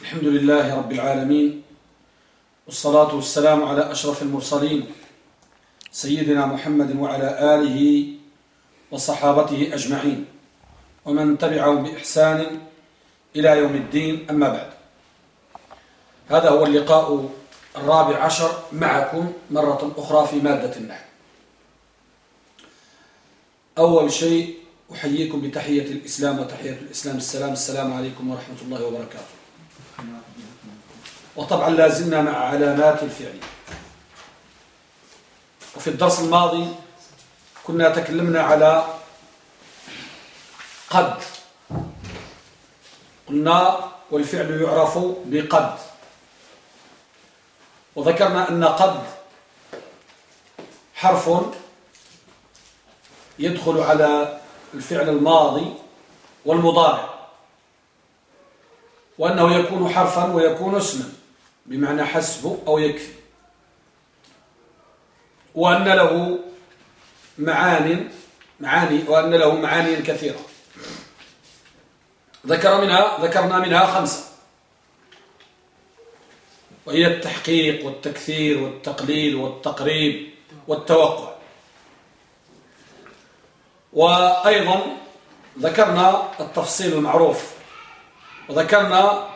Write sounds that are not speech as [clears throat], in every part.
الحمد لله رب العالمين والصلاة والسلام على أشرف المرسلين سيدنا محمد وعلى آله وصحابته أجمعين ومن تبعهم بإحسان إلى يوم الدين أما بعد هذا هو اللقاء الرابع عشر معكم مرة أخرى في مادة النحو أول شيء أحييكم بتحية الإسلام وتحية الإسلام السلام السلام عليكم ورحمة الله وبركاته وطبعا لازلنا مع علامات الفعل. وفي الدرس الماضي كنا تكلمنا على قد. قلنا والفعل يعرف بقد. وذكرنا أن قد حرف يدخل على الفعل الماضي والمضارع وأنه يكون حرفا ويكون اسما. بمعنى حسب أو يكفي. وأن له معان معاني وأن له معاني كثيرة. ذكر منها ذكرنا منها خمسة. وهي التحقيق والتكثير والتقليل والتقريب والتوقع. وأيضا ذكرنا التفصيل المعروف. وذكرنا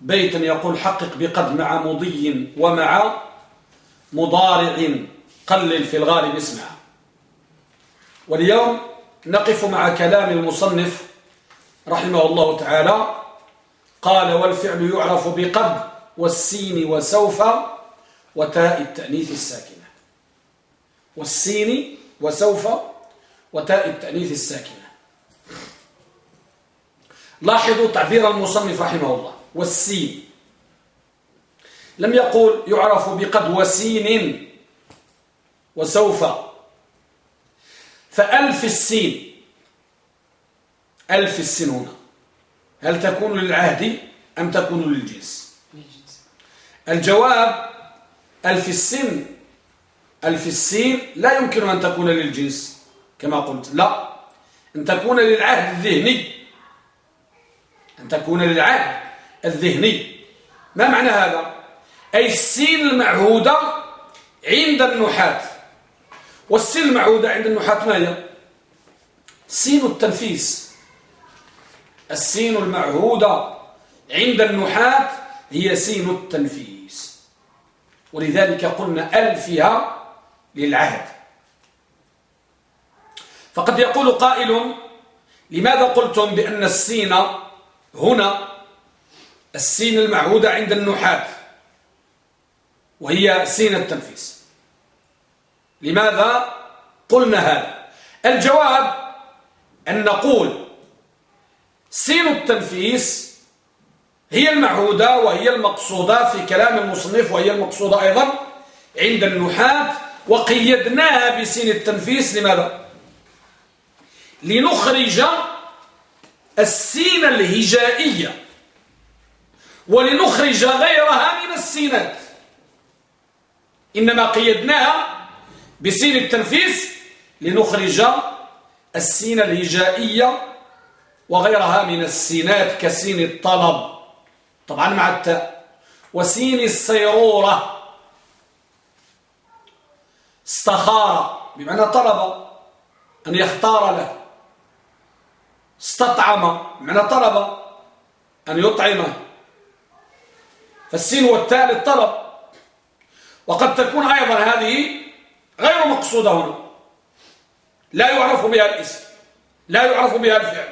بيتا يقول حقق بقد مع مضي ومع مضارع قلل في الغالب اسمع واليوم نقف مع كلام المصنف رحمه الله تعالى. قال والفعل يعرف بقد والسين وسوف وتاء التأنيث الساكنة. والسين وسوف وتاء التأنيث الساكنة. لاحظوا تعبير المصنف رحمه الله. والسين. لم يقول يعرف بقد وسين وسوف. فألف السين. ألف السين هنا. هل تكون للعهد أم تكون للجنس؟ الجواب ألف السن ألف السين لا يمكن أن تكون للجنس كما قلت. لا. أن تكون للعهد الذهني. أن تكون للعهد الذهني. ما معنى هذا؟ أي السين المعهودة عند النحاة والسين المعهودة عند النحاة ما هي؟ سين التنفيس. السين المعهودة عند النحاة هي سين التنفيس. ولذلك قلنا ألفها للعهد. فقد يقول قائل لماذا قلتم بأن السين هنا السين المعهودة عند النحاة وهي سين التنفيس. لماذا قلنا هذا؟ الجواب أن نقول سين التنفيس هي المعهودة وهي المقصودة في كلام المصنف وهي المقصودة أيضا عند النحاة وقيدناها بسين التنفيس. لماذا؟ لنخرج السين الهجائية ولنخرج غيرها من السينات. إنما قيدناها بسين التنفيس لنخرج السين الهجائية وغيرها من السينات كسين الطلب. طبعا مع التاء. وسين السيرورة. استخار. بمعنى طلب. أن يختار له. استطعم. بمعنى طلب. أن يطعمه فالسين والتاء للطلب وقد تكون أيضا هذه غير مقصودة هنا. لا يعرف بها الاسم. لا يعرف بها الفعل.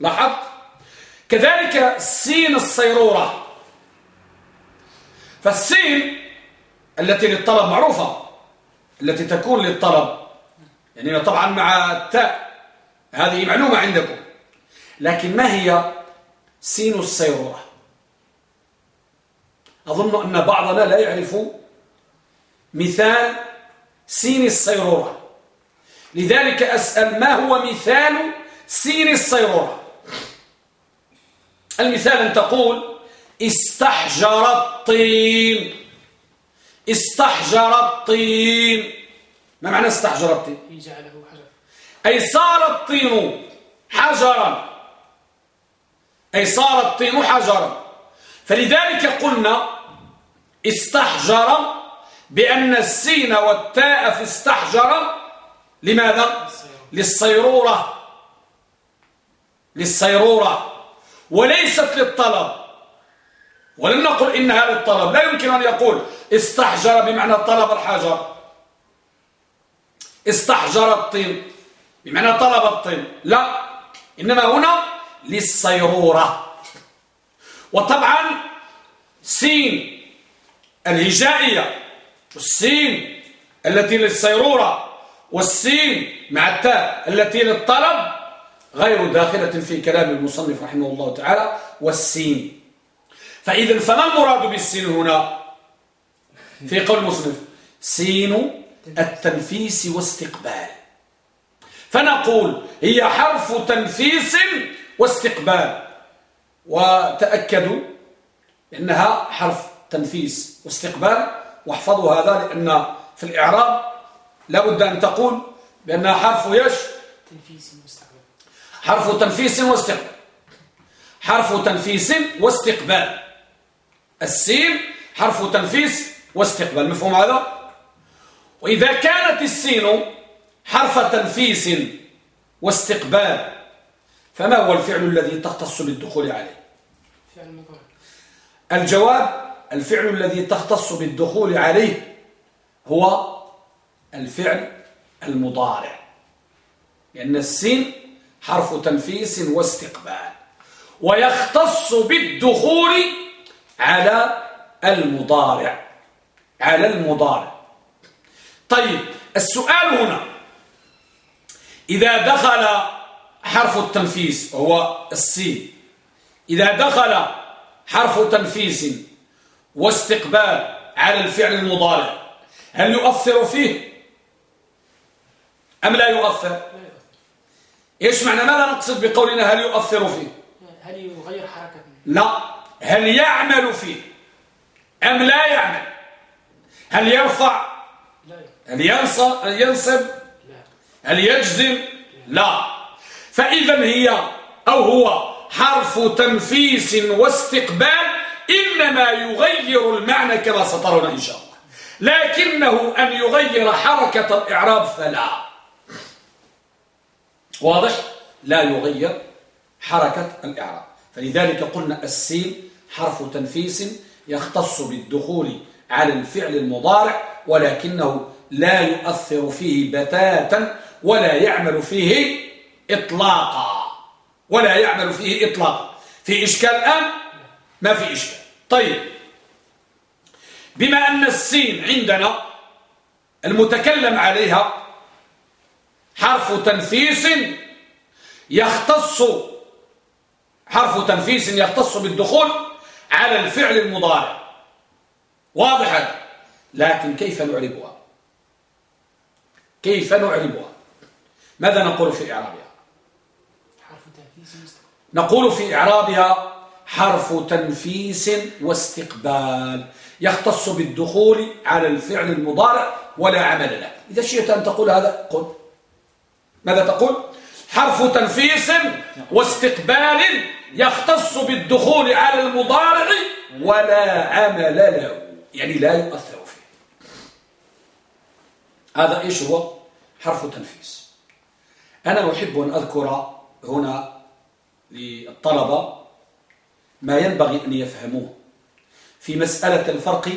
لاحظت؟ كذلك السين الصيرورة. فالسين التي للطلب معروفة. التي تكون للطلب. يعني طبعا مع التاء. هذه معلومة عندكم. لكن ما هي سين الصيرورة؟ أظن أن بعضنا لا يعرف مثال سين الصيرورة. لذلك أسأل ما هو مثال سين الصيرورة؟ المثال أن تقول استحجر الطين. استحجر الطين. ما معنى استحجر الطين؟ جعله حجر. أي صار الطين حجرا. أي صار الطين حجرا. فلذلك قلنا استحجر بأن السين والتاء في استحجر لماذا؟ للصيرورة. للصيرورة. وليست للطلب. ولم نقل إنها للطلب. لا يمكن أن يقول استحجر بمعنى طلب الحجر. استحجر الطين بمعنى طلب الطين. لا. إنما هنا للصيرورة. وطبعا سين الهجائية والسين التي للصيرورة والسين مع التاء التي للطلب غير داخلة في كلام المصنف رحمه الله تعالى والسين. فإذا فما المراد بالسين هنا؟ في قول المصنف سين التنفيس واستقبال. فنقول هي حرف تنفيس واستقبال. وتأكدوا إنها حرف تنفيس واستقبال. واحفظوا هذا لأن في الإعراب لابد أن تقول بأنها حرف يش تنفيس واستقبال. حرف تنفيس واستقبال. حرف تنفيس واستقبال. السين حرف تنفيس واستقبال. مفهوم هذا؟ وإذا كانت السين حرف تنفيس واستقبال فما هو الفعل الذي تختص بالدخول عليه؟ الجواب الفعل الذي تختص بالدخول عليه هو الفعل المضارع. لأن السين حرف تنفيس واستقبال. ويختص بالدخول على المضارع. على المضارع. طيب السؤال هنا. إذا دخل حرف التنفيس وهو السين. إذا دخل حرف تنفيس واستقبال على الفعل المضارع هل يؤثر فيه؟ أم لا يؤثر؟ إيش معنى؟ ماذا نقصد بقولنا هل يؤثر فيه؟ هل يغير حركة لا. هل يعمل فيه؟ أم لا يعمل؟ هل يرفع؟ هل ينصب, ينصب هل يجزم؟ لا. فإذا هي أو هو حرف تنفيس واستقبال إنما يغير المعنى كما سترون إن شاء الله. لكنه أن يغير حركة الإعراب فلا. واضح؟ لا يغير حركة الإعراب. فلذلك قلنا السين حرف تنفيس يختص بالدخول على الفعل المضارع ولكنه لا يؤثر فيه بتاتا ولا يعمل فيه إطلاقا. ولا يعمل فيه إطلاقا. في إشكال الآن؟ ما في إشكال. طيب. بما أن السين عندنا المتكلم عليها حرف تنفيس يختص حرف تنفيس يختص بالدخول على الفعل المضارع. واضح هذا لكن كيف نعربها؟ كيف نعربها؟ ماذا نقول في إعرابها؟ نقول في إعرابها حرف تنفيس واستقبال يختص بالدخول على الفعل المضارع ولا عمل له. إذا شئت أن تقول هذا قل. ماذا تقول؟ حرف تنفيس واستقبال يختص بالدخول على المضارع ولا عمل له. يعني لا يؤثر فيه. هذا إيش هو؟ حرف تنفيس. أنا أحب أن أذكر هنا للطلبة ما ينبغي أن يفهموه. في مسألة الفرق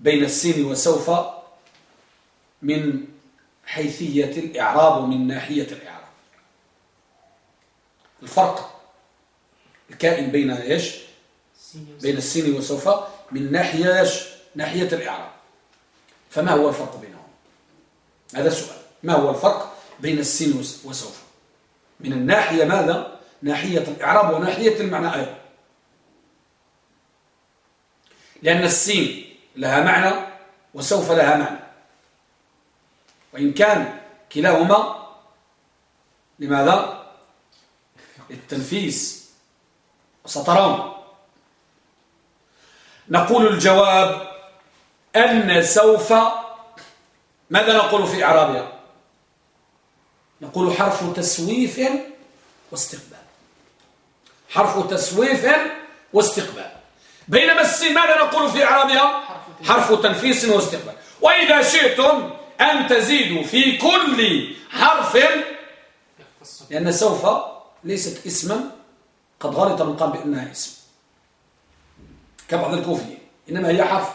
بين السين وسوف من حيثية الإعراب ومن ناحية الإعراب. الفرق الكائن بين إيش؟ بين السين وسوف من ناحية إيش؟ ناحية الإعراب. فما هو الفرق بينهم؟ هذا السؤال ما هو الفرق بين السين وسوف؟ من الناحية ماذا؟ ناحية الإعراب وناحية المعنى أيضا. لأن السين لها معنى وسوف لها معنى. وإن كان كلاهما لماذا؟ للتنفيس وسترون. نقول الجواب أن سوف ماذا نقول في إعرابها؟ نقول حرف تسويف واستقبال. حرف تسويف واستقبال. بينما السين ماذا نقول في إعرابها؟ حرف تنفيس. واستقبال. وإذا شئتم أن تزيدوا في كل حرف لأن سوف ليست اسما قد غلط من قال بأنها اسم. كبعض الكوفيين إنما هي حرف.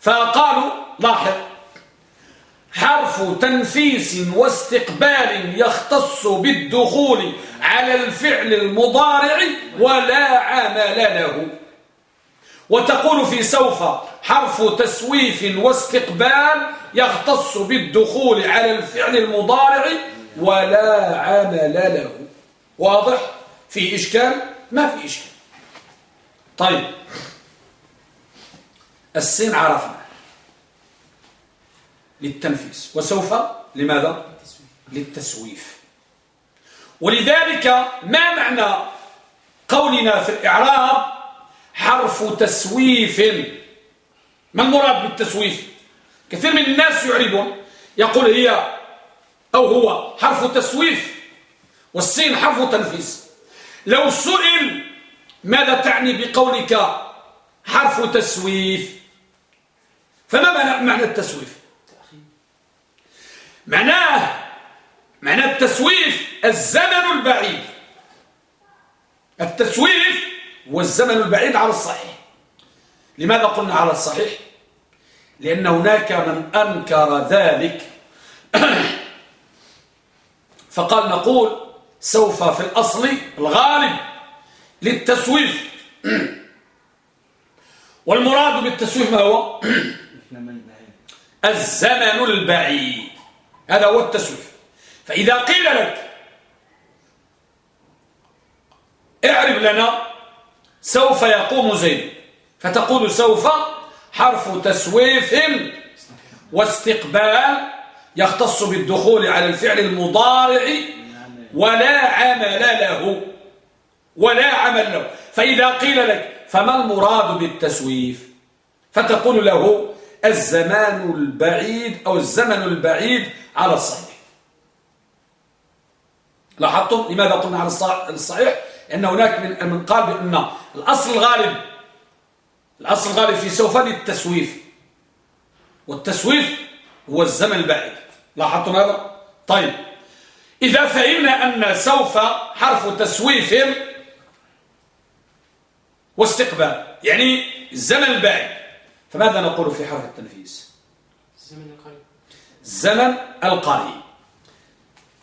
فقالوا لاحظ حرف تنفيس واستقبال يختص بالدخول على الفعل المضارع ولا عمل له. وتقول في سوف حرف تسويف واستقبال يختص بالدخول على الفعل المضارع ولا عمل له. واضح؟ في إشكال؟ ما في إشكال. طيب. السين عرفنا. للتنفيس وسوف لماذا؟ للتسويف. ولذلك ما معنى قولنا في الإعراب حرف تسويف؟ ما المراد بالتسويف؟ كثير من الناس يعربون يقول هي أو هو حرف تسويف والسين حرف تنفيس لو سئل ماذا تعني بقولك حرف تسويف؟ فما معنى التسويف؟ معناه معنى التسويف الزمن البعيد. التسويف هو الزمن البعيد على الصحيح. لماذا قلنا على الصحيح؟ لأن هناك من أنكر ذلك. [coughs] فقال نقول سوف في الأصل الغالب للتسويف. [coughs] والمراد بالتسويف ما هو؟ [coughs] الزمن البعيد. هذا هو التسويف. فإذا قيل لك اعرف لنا سوف يقوم زيد فتقول سوف حرف تسويف واستقبال يختص بالدخول على الفعل المضارع ولا عمل له ولا عمل له. فإذا قيل لك فما المراد بالتسويف؟ فتقول له الزمان البعيد أو الزمن البعيد على الصحيح. لاحظتم لماذا قلنا على الصحيح؟ أن هناك من قال بأن الأصل الغالب الأصل الغالب في سوف للتسويف. والتسويف هو الزمن البعيد. لاحظتم هذا؟ طيب. إذا فهمنا أن سوف حرف تسويف واستقبال يعني الزمن البعيد. فماذا نقول في حرف التنفيس الزمن القريب. الزمن القريب.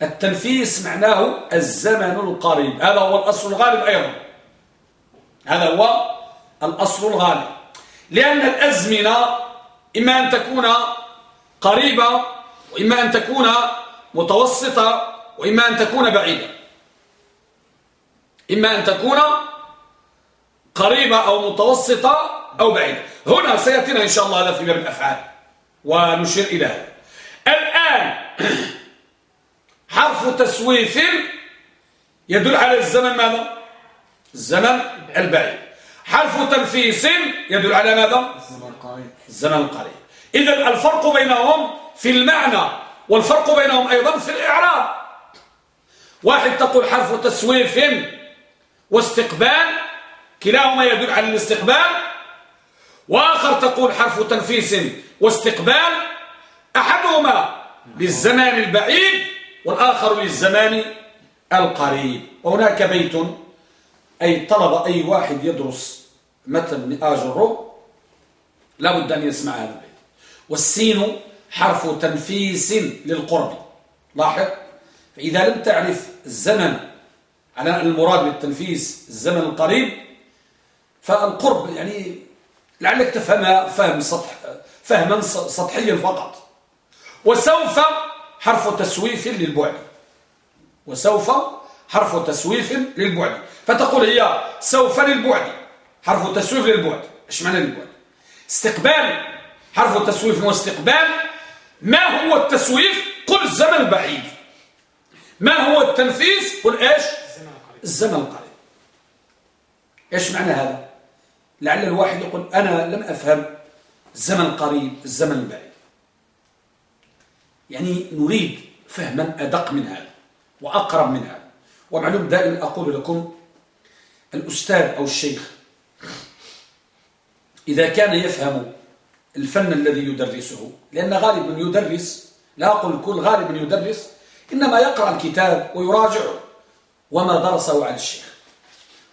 التنفيس معناه الزمن القريب. هذا هو الأصل الغالب أيضا. هذا هو الأصل الغالب. لأن الأزمنة إما أن تكون قريبة وإما أن تكون متوسطة وإما أن تكون بعيدة. إما أن تكون قريبة أو متوسطة أو بعيدة. هنا سيأتينا إن شاء الله هذا في باب الأفعال. ونشير إلى هذا الآن [clears throat] حرف تسويف يدل على الزمن ماذا؟ الزمن البعيد. حرف تنفيس يدل على ماذا؟ الزمن القريب. الزمن القريب. إذا الفرق بينهم في المعنى والفرق بينهم أيضا في الإعراب. واحد تقول حرف تسويف واستقبال كلاهما يدل على الاستقبال. وآخر تقول حرف تنفيس واستقبال. أحدهما للزمان البعيد والآخر للزمان القريب. وهناك بيت أي طلب أي واحد يدرس متن آجر لا بد أن يسمع هذا البيت. والسين حرف تنفيس للقرب. لاحظ؟ فإذا لم تعرف الزمن على المراد بالتنفيس الزمن القريب فالقرب يعني لعلك تفهمها فهم سطح فهما سطحيا فقط. وسوف حرف تسويف للبعد. وسوف حرف تسويف للبعد. فتقول هي سوف للبعد حرف تسويف للبعد. إيش معنى للبعد؟ استقبال حرف تسويف واستقبال ما هو التسويف؟ قل الزمن البعيد ما هو التنفيذ؟ قل إيش؟ الزمن القريب إيش معنى هذا؟ لعل الواحد يقول أنا لم أفهم الزمن القريب الزمن البعيد. يعني نريد فهما أدق من هذا وأقرب من هذا. ومعلوم دائما أقول لكم الأستاذ أو الشيخ إذا كان يفهم الفن الذي يدرسه لأن غالب من يدرس لا أقول الكل غالب من يدرس إنما يقرأ الكتاب ويراجعه وما درسه عن الشيخ.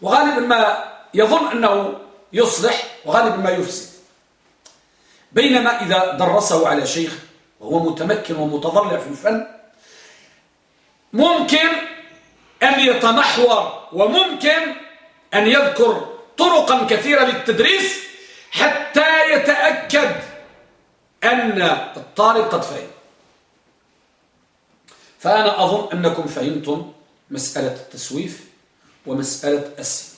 وغالبا ما يظن أنه يصلح وغالبا ما يفسد. بينما إذا درسه على شيخ وهو متمكن ومتضلع في الفن ممكن أن يتمحور وممكن أن يذكر طرقا كثيرة للتدريس حتى يتأكد أن الطالب قد فهم. فأنا أظن أنكم فهمتم مسألة التسويف ومسألة السن.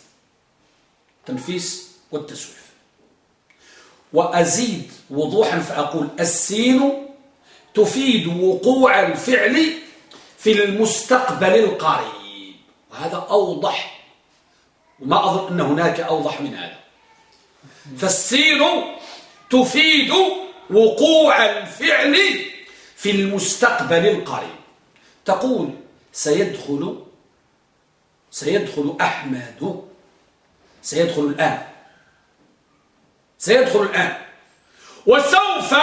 التنفيس والتسويف. وأزيد وضوحا فأقول السين تفيد وقوع الفعل في المستقبل القريب. وهذا أوضح وما أظن أن هناك أوضح من هذا. فالسين تفيد وقوع الفعل في المستقبل القريب. تقول سيدخل سيدخل أحمد سيدخل الآن. سيدخل الآن. وسوف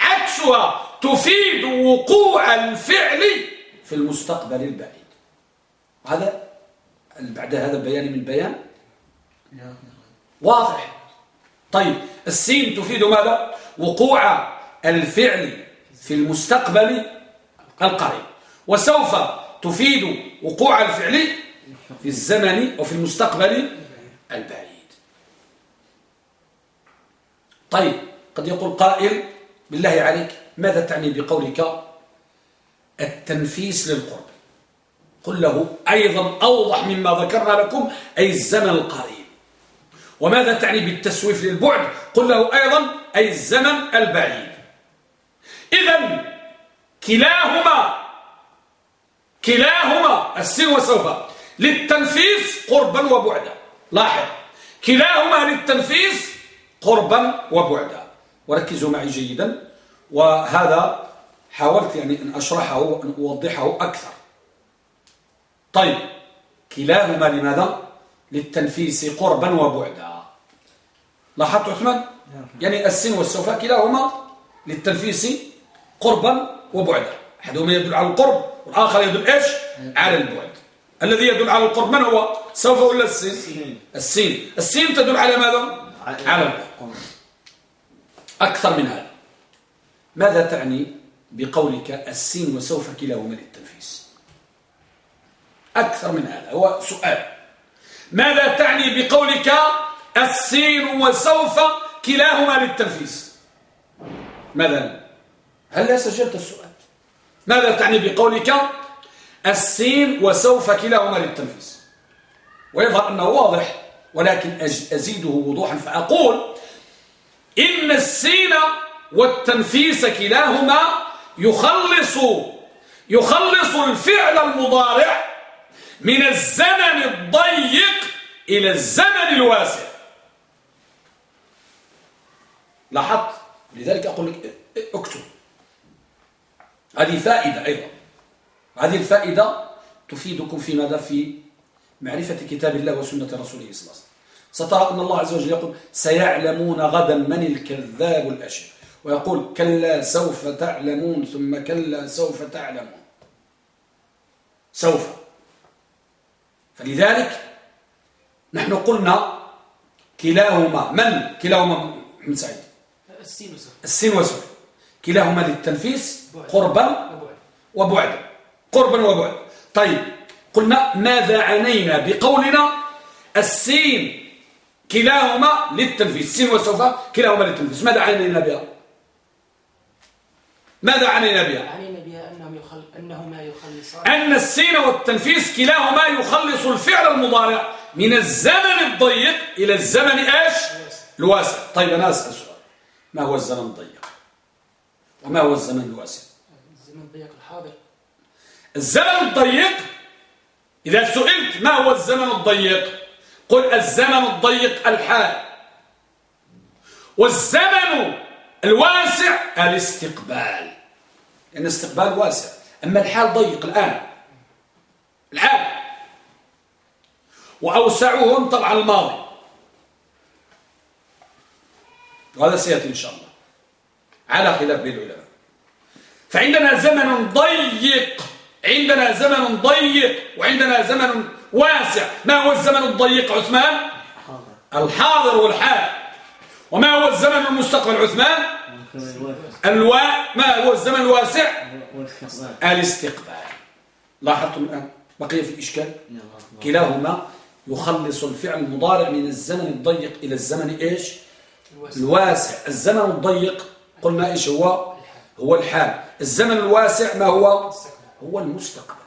عكسها تفيد وقوع الفعل في المستقبل البعيد. هذا بعد هذا بيان من بيان؟ واضح. طيب السين تفيد ماذا؟ وقوع الفعل في المستقبل القريب. وسوف تفيد وقوع الفعل في الزمن وفي المستقبل البعيد. طيب قد يقول قائل بالله عليك ماذا تعني بقولك التنفيس للقرب؟ قل له أيضا أوضح مما ذكرنا لكم أي الزمن القريب. وماذا تعني بالتسويف للبعد؟ قل له أيضا أي الزمن البعيد. إذا كلاهما كلاهما السن وسوف للتنفيس قربا وبعدا. لاحظ كلاهما للتنفيس قربا وبعدا. وركزوا معي جيدا. وهذا حاولت يعني أن أشرحه وأن أوضحه أكثر. طيب كلاهما لماذا؟ للتنفيس قربا وبعدا. لاحظت عثمان؟ نعم. يعني السن والسوف كلاهما للتنفيس قربا وبعدا. أحدهما يدل على القرب والآخر يدل إيش؟ على البعد. الذي يدل على القرب من هو؟ سوف ولا السين. السين. السين تدل على ماذا؟ على القرب أكثر من هذا. ماذا تعني بقولك السين وسوف كلاهما للتنفيس؟ أكثر من هذا. هو سؤال. ماذا تعني بقولك السين وسوف كلاهما للتنفيس؟ ماذا؟ هل لا سجلت السؤال؟ ماذا تعني بقولك السين وسوف كلاهما للتنفيس؟ ويظهر أنه واضح ولكن أزيده وضوحا فأقول إن السين والتنفيس كلاهما يخلص يخلص الفعل المضارع من الزمن الضيق إلى الزمن الواسع. لاحظت؟ لذلك أقول لك اكتب. هذه فائدة أيضا. هذه الفائدة تفيدكم في ماذا في معرفة كتاب الله وسنة رسوله صلى الله عليه وسلم. سترى أن الله عز وجل يقول سيعلمون غدا من الكذاب الأشر ويقول كلا سوف تعلمون ثم كلا سوف تعلمون. سوف. فلذلك نحن قلنا كلاهما من؟ كلاهما محمد سعيد. السين وسوف السين وسوف كلاهما للتنفيس قربا وبعدا. قربا وبعدا. طيب. قلنا ماذا عنينا بقولنا السين كلاهما للتنفيذ السين وسوف كلاهما للتنفيذ ماذا عنينا بها؟ ماذا عنينا بها؟ عنينا بها أنهم يخل... أنهما يخلصان. أن السين والتنفيذ كلاهما يخلص الفعل المضارع من الزمن الضيق إلى الزمن إيش؟ الواسع. طيب أنا أسأل سؤال. ما هو الزمن الضيق؟ وما هو الزمن الواسع؟ الزمن الضيق الحاضر. الزمن الضيق إذا سئلت ما هو الزمن الضيق؟ قل الزمن الضيق الحال. والزمن الواسع الاستقبال. يعني الاستقبال واسع. أما الحال ضيق الآن. الآن وأوسعهم طبعا الماضي. وهذا سيأتي إن شاء الله. على خلاف بين العلماء. فعندنا زمن ضيق. عندنا زمن ضيق وعندنا زمن واسع. ما هو الزمن الضيق عثمان؟ الحاضر والحال. وما هو الزمن المستقبل عثمان؟ الواء ما هو الزمن الواسع؟ الاستقبال. لاحظتم الآن بقي في إشكال كلاهما يخلص الفعل المضارع من الزمن الضيق إلى الزمن إيش؟ الواسع. الزمن الضيق قلنا إيش هو؟ هو الحال. الزمن الواسع ما هو؟ هو المستقبل.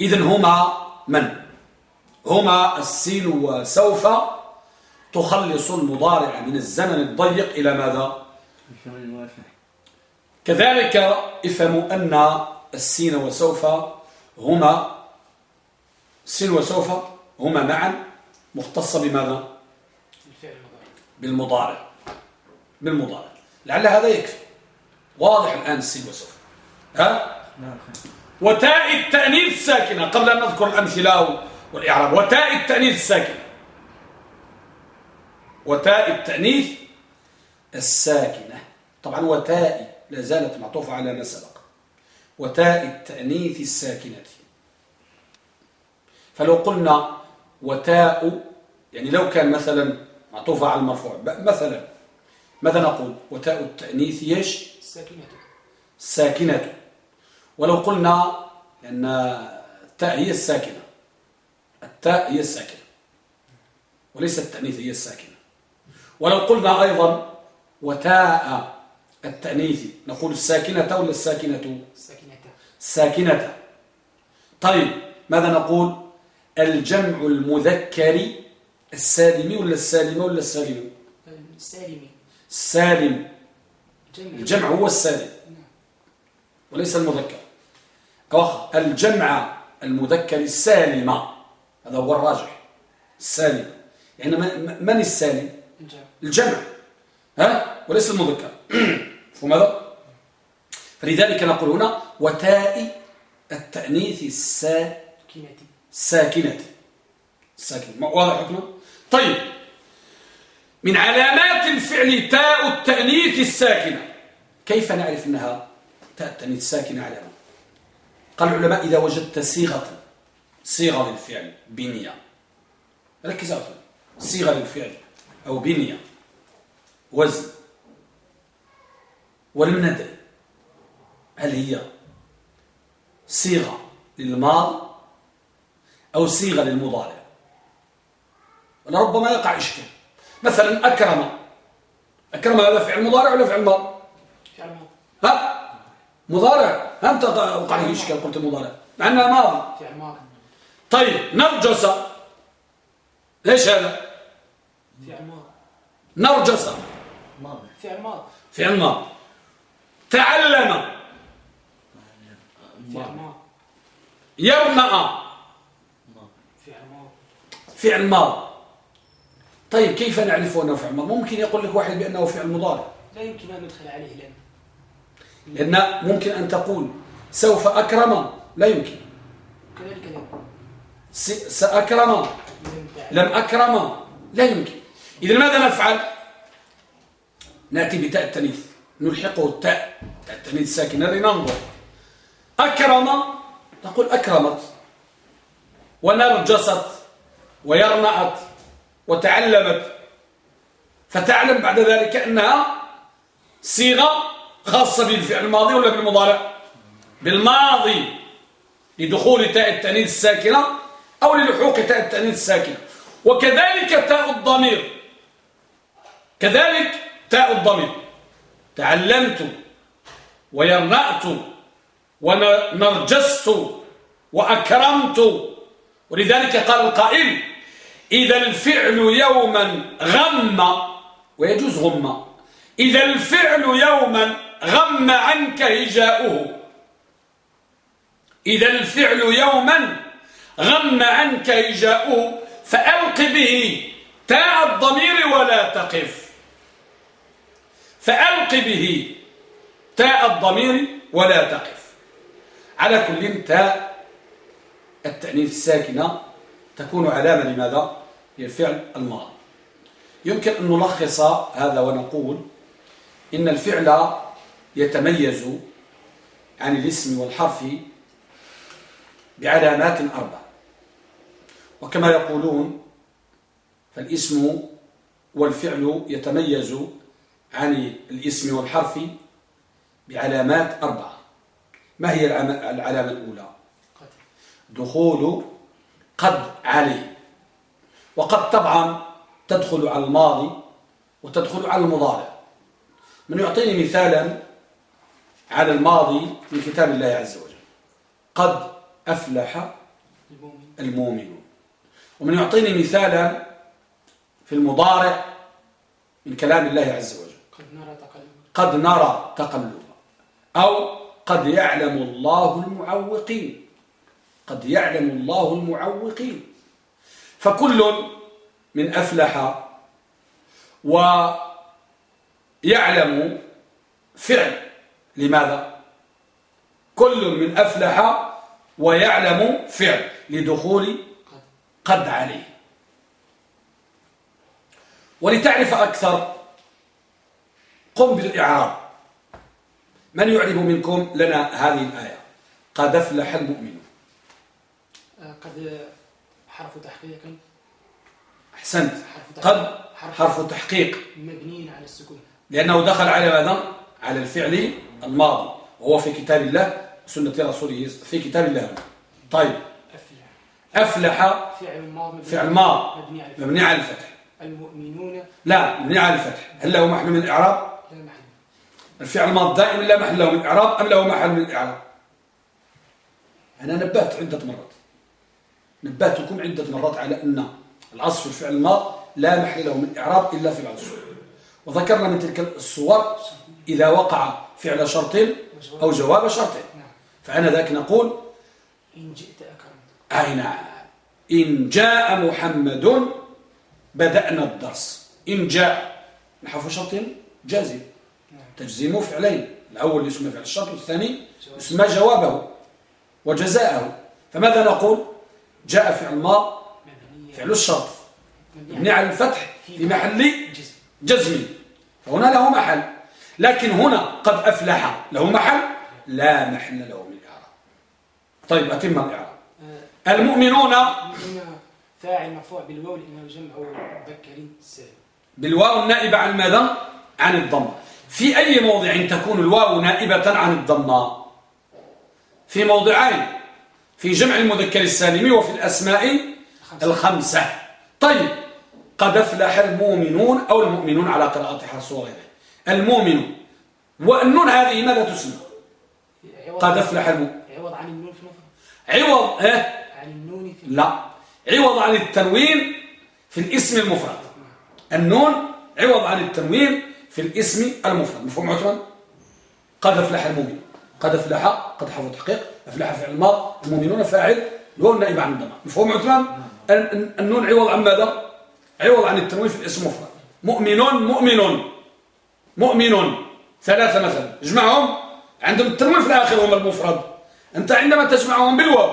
إذن هما من؟ هما السين وسوف تخلص المضارع من الزمن الضيق إلى ماذا؟ كذلك افهموا أن السين وسوف هما السين وسوف هما معا مختصة بماذا؟ بالمضارع. بالمضارع. لعل هذا يكفي. واضح الآن السين وسوف ها؟ وتاء التأنيث الساكنة قبل أن نذكر الأمثلة والإعراب وتاء التأنيث الساكنة وتاء التأنيث الساكنة. طبعا وتاء لا زالت معطوفة على ما سبق. وتاء التأنيث الساكنة. فلو قلنا وتاء يعني لو كان مثلا معطوفة على المرفوع مثلا ماذا نقول؟ وتاء التأنيث يش الساكنة الساكنة ولو قلنا أن التاء هي الساكنة. التاء هي الساكنة. وليس التأنيث هي الساكنة. ولو قلنا أيضا وتاء التأنيث نقول الساكنة ولا الساكنة؟ الساكنة الساكنة طيب ماذا نقول؟ الجمع المذكر السالم ولا السالم ولا السالم؟ السالم السالم الجمع هو السالم وليس المذكر. الجمع المذكر السالم. هذا هو الراجح السالم. يعني من السالم؟ الجمع. الجمع. ها؟ وليس المذكر. [clears throat] فماذا فلذلك نقول هنا وتاء التأنيث الساكنة الساكنة الساكنة واضح حكمه؟ طيب. من علامات الفعل تاء التأنيث الساكنة. كيف نعرف أنها تاء التأنيث الساكنة علامة قال العلماء إذا وجدت صيغة صيغة للفعل بنية. ركز أفضل صيغة للفعل أو بنية. وزن. ولم ندري هل هي صيغة للماضي أو صيغة للمضارع؟ ولربما يقع إشكال. مثلا أكرم أكرم هذا فعل مضارع ولا فعل ماضي. ها؟ مضارع. أنت وقع لي إشكال قلت مضارع. مع أنها ماضي. طيب نرجس. ليش هذا؟ فعل ماضي. نرجس. ماضي. فعل ماضي. فعل ماضي. تعلم. فعل ماضي. يرمأ فعل ماضي. طيب كيف نعرف أنه فعل؟ ماضي ممكن يقول لك واحد بأنه فعل مضارع. لا يمكن أن ندخل عليه لأن لأن ممكن أن تقول سوف أكرم لا يمكن. كذلك سأكرم. لم أكرم لا يمكن. إذا ماذا نفعل؟ نأتي بتاء التنيث. نلحقه التاء. تاء التنيث الساكنة لننظر أكرم نقول أكرمت. ونرجست. ويرنأت. وتعلمت. فتعلم بعد ذلك أنها صيغة خاصة بالفعل الماضي ولا بالمضارع؟ بالماضي. لدخول تاء التأنيث الساكنة أو للحوق تاء التأنيث الساكنة. وكذلك تاء الضمير. كذلك تاء الضمير. تعلمت ويرنأت ونرجست وأكرمت. ولذلك قال القائل إذا الفعل يوما غم ويجوز غم. إذا الفعل يوما غم عنك هجاؤه. إذا الفعل يوما غم عنك هجاؤه فألق به تاء الضمير ولا تقف. فألق به تاء الضمير ولا تقف. على كل تاء التأنيث الساكنة تكون علامة لماذا؟ للفعل الماضي. يمكن أن نلخص هذا ونقول إن الفعل يتميز عن الاسم والحرف بعلامات أربع وكما يقولون فالاسم والفعل يتميز عن الاسم والحرف بعلامات أربعة. ما هي العلامة الأولى؟ دخول قد عليه وقد طبعا تدخل على الماضي وتدخل على المضارع. من يعطيني مثالا على الماضي من كتاب الله عز وجل. قد أفلح المؤمنون. ومن يعطيني مثالا في المضارع من كلام الله عز وجل. قد نرى تقلب. أو قد يعلم الله المعوقين. قد يعلم الله المعوقين. فكل من أفلح ويعلم فعل. لماذا؟ كل من أفلح ويعلم فعل. لدخول قد عليه. ولتعرف أكثر قم بالإعراب. من يعرب منكم؟ لنا هذه الآية. قد أفلح المؤمنون. آه، قد حرف تحقيق أحسنت. قد حرف تحقيق. مبني على السكون. لأنه دخل على ماذا؟ على الفعل الماضي. وهو في كتاب الله سنة رسوله. في كتاب الله. طيب. أفلح. فعل ماض فعل ماض مبني على الفتح. المؤمنون. لا مبني على الفتح. هل له محل من الإعراب؟ لا محل. الفعل الماض دائما لا محل له من الإعراب أم له محل من الإعراب؟ أنا نبهت عدة مرات. نبهتكم عدة مرات على أن العصر في الفعل الماض لا محل له من الإعراب إلا في الصور وذكرنا من تلك الصور إذا وقع فعل شرط أو جواب شرط. فأنا ذاك نقول إن جئت أكرمتك. أي نعم. إن جاء محمد بدأنا الدرس. إن جاء نحف شرط جازم. تجزيم فعلين. الأول يسمى فعل الشرط والثاني يسمى جوابه وجزاءه. فماذا نقول؟ جاء فعل ما فعل الشرط. مبني على الفتح في محل جزم. فهنا له محل. لكن هنا قد أفلح. له محل؟ لا محل له من الإعراب طيب أتم الإعراب. آه. المؤمنون فاعل مرفوع بالواو لأنه جمع مذكر سالم. بالواو النائبة عن ماذا؟ عن الضمة. في أي موضع تكون الواو نائبة عن الضمة؟ في موضعين. في جمع المذكر السالم وفي الأسماء الخمسة. طيب قد أفلح المؤمنون أو المؤمنون على قراءة حرص وغيره. المؤمنون والنون هذه ماذا تسمى؟ قد أفلح المؤمنون عوض عن النون في المفرد عوض عن النون في لا. عوض عن التنوين في الاسم المفرد. النون عوض عن التنوين في الاسم المفرد. مفهوم عثمان؟ قد أفلح المؤمن. قد أفلح قد حفظ تحقيق افلح فعل الماض المؤمنون فاعل لو النائب عن الضمير. مفهوم عثمان؟ النون عوض عن ماذا؟ عوض عن التنوين في الاسم المفرد مؤمن مؤمن مؤمن ثلاثة مثلا. اجمعهم. عندهم التنوين في الآخر هم المفرد. أنت عندما تجمعهم بالواو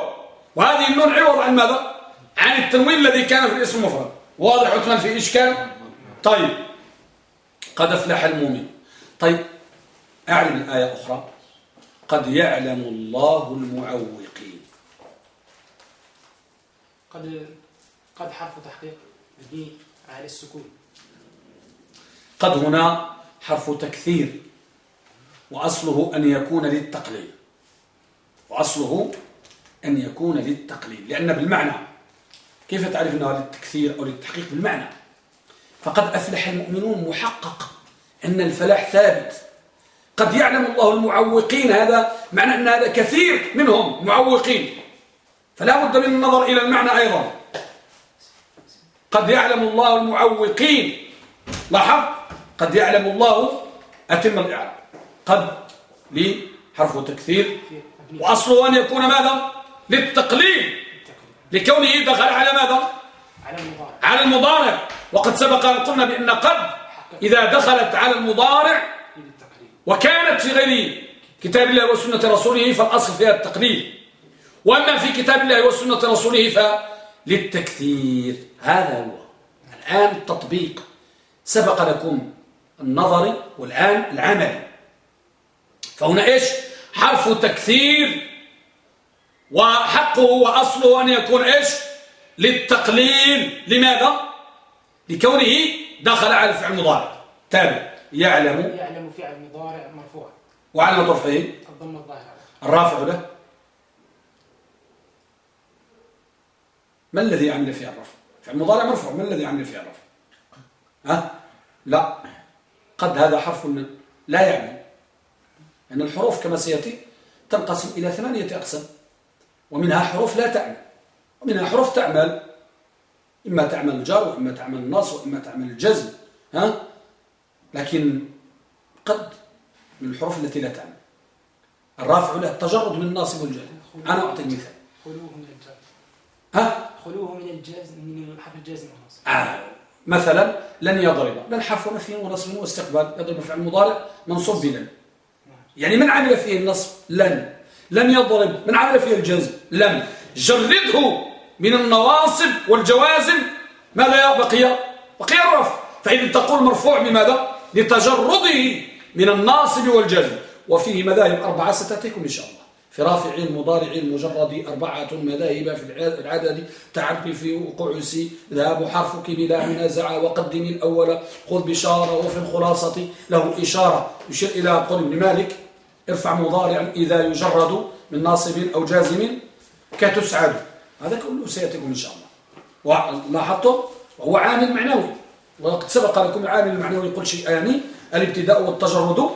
وهذه النون عوض عن ماذا؟ عن التنوين الذي كان في الاسم المفرد واضح عثمان في إشكال؟ طيب. قد أفلح المؤمن. طيب. أعلم الآية أخرى. قد يعلم الله المعوقين. قد قد حرف تحقيق مبني على السكون. قد هنا حرف تكثير وأصله أن يكون للتقليل. وأصله أن يكون للتقليل لأن بالمعنى كيف تعرف أنه للتكثير أو للتحقيق بالمعنى؟ فقد أفلح المؤمنون محقق أن الفلاح ثابت. قد يعلم الله المعوقين هذا معنى أن هذا كثير منهم معوقين. فلا بد من النظر إلى المعنى أيضا. قد يعلم الله المعوقين. لاحظ؟ قد يعلم الله أتم الإعراب. قد لي حرف تكثير. وأصله أن يكون ماذا؟ للتقليل. لكونه دخل على ماذا؟ على المضارع. على المضارع. وقد سبق أن قلنا بأن قد إذا دخلت على المضارع وكانت في غير كتاب الله وسنة رسوله فالأصل فيها التقليل. وأما في كتاب الله وسنة رسوله فللتكثير. هذا هو. الآن التطبيق سبق لكم النظري والآن العملي فهنا إيش؟ حرف تكثير. وحقه وأصله أن يكون إيش؟ للتقليل. لماذا؟ لكونه دخل على الفعل المضارع. تابع. يعلم. يعلم فعل مضارع مرفوع وعلى طرفه الضم الظاهر. الرافع له ما الذي عمل فيها الرفع؟ فعل مضارع مرفوع. ما الذي عمل فيها الرفع؟ ها؟ لا. قد هذا حرف لا يعمل. أن الحروف كما سيأتي تنقسم إلى ثمانية أقسام. ومنها حروف لا تعمل. ومنها حروف تعمل. إما تعمل الجار وإما تعمل النص وإما تعمل الجزم ها؟ لكن قد من الحروف التي لا تعمل الرافع له التجرد من الناصب والجزم أنا أعطي مثال. خلوه من الجار ها؟ خلوه من الجازم من حرف الجازم والنصب آه. مثلا لن يضرب. لن حرف نفي ونصب واستقبال يضرب فعل مضارع منصوب بلن. يعني من عمل فيه النصب؟ لن. لم يضرب. من عمل فيه الجزم لم. جرده من النواصب والجوازم. ماذا بقي بقي الرفع. فإذا تقول مرفوع بماذا؟ لتجرده من الناصب والجزم. وفيه مذاهب أربعة ستأتيكم إن شاء الله. في رافع المضارع المجرد أربعة مذاهب في العدد. تعرف في وقوع سي ذهاب حرفك بلا منازع وقدم الأول. خذ بشارة وفي الخلاصة. له إشارة يشير إلى قول ابن مالك. ارفع مضارع إذا يجرد من ناصب أو جازم كتسعد. هذا كله سيأتيكم إن شاء الله. ولاحظتم؟ وهو عامل معنوي. وقد سبق لكم العامل المعنوي يقول شيئان الابتداء والتجرد.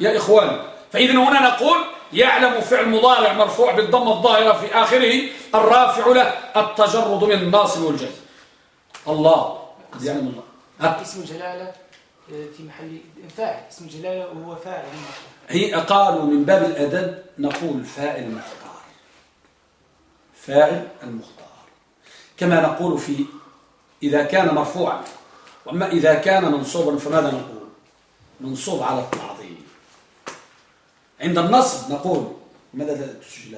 يا إخواني فإذا هنا نقول يعلم فعل مضارع مرفوع بالضمة الظاهرة في آخره الرافع له التجرد من الناصب والجزم. الله. قد يعلم الله. اسم جلالة آه، في محل فاعل. اسم جلالة وهو فاعل. هي قالوا من باب الأدب نقول فاعل المختار فاعل المختار. كما نقول في إذا كان مرفوعا. وأما إذا كان منصوبا فماذا نقول؟ منصوب على التعظيم عند النصب نقول ماذا تسجل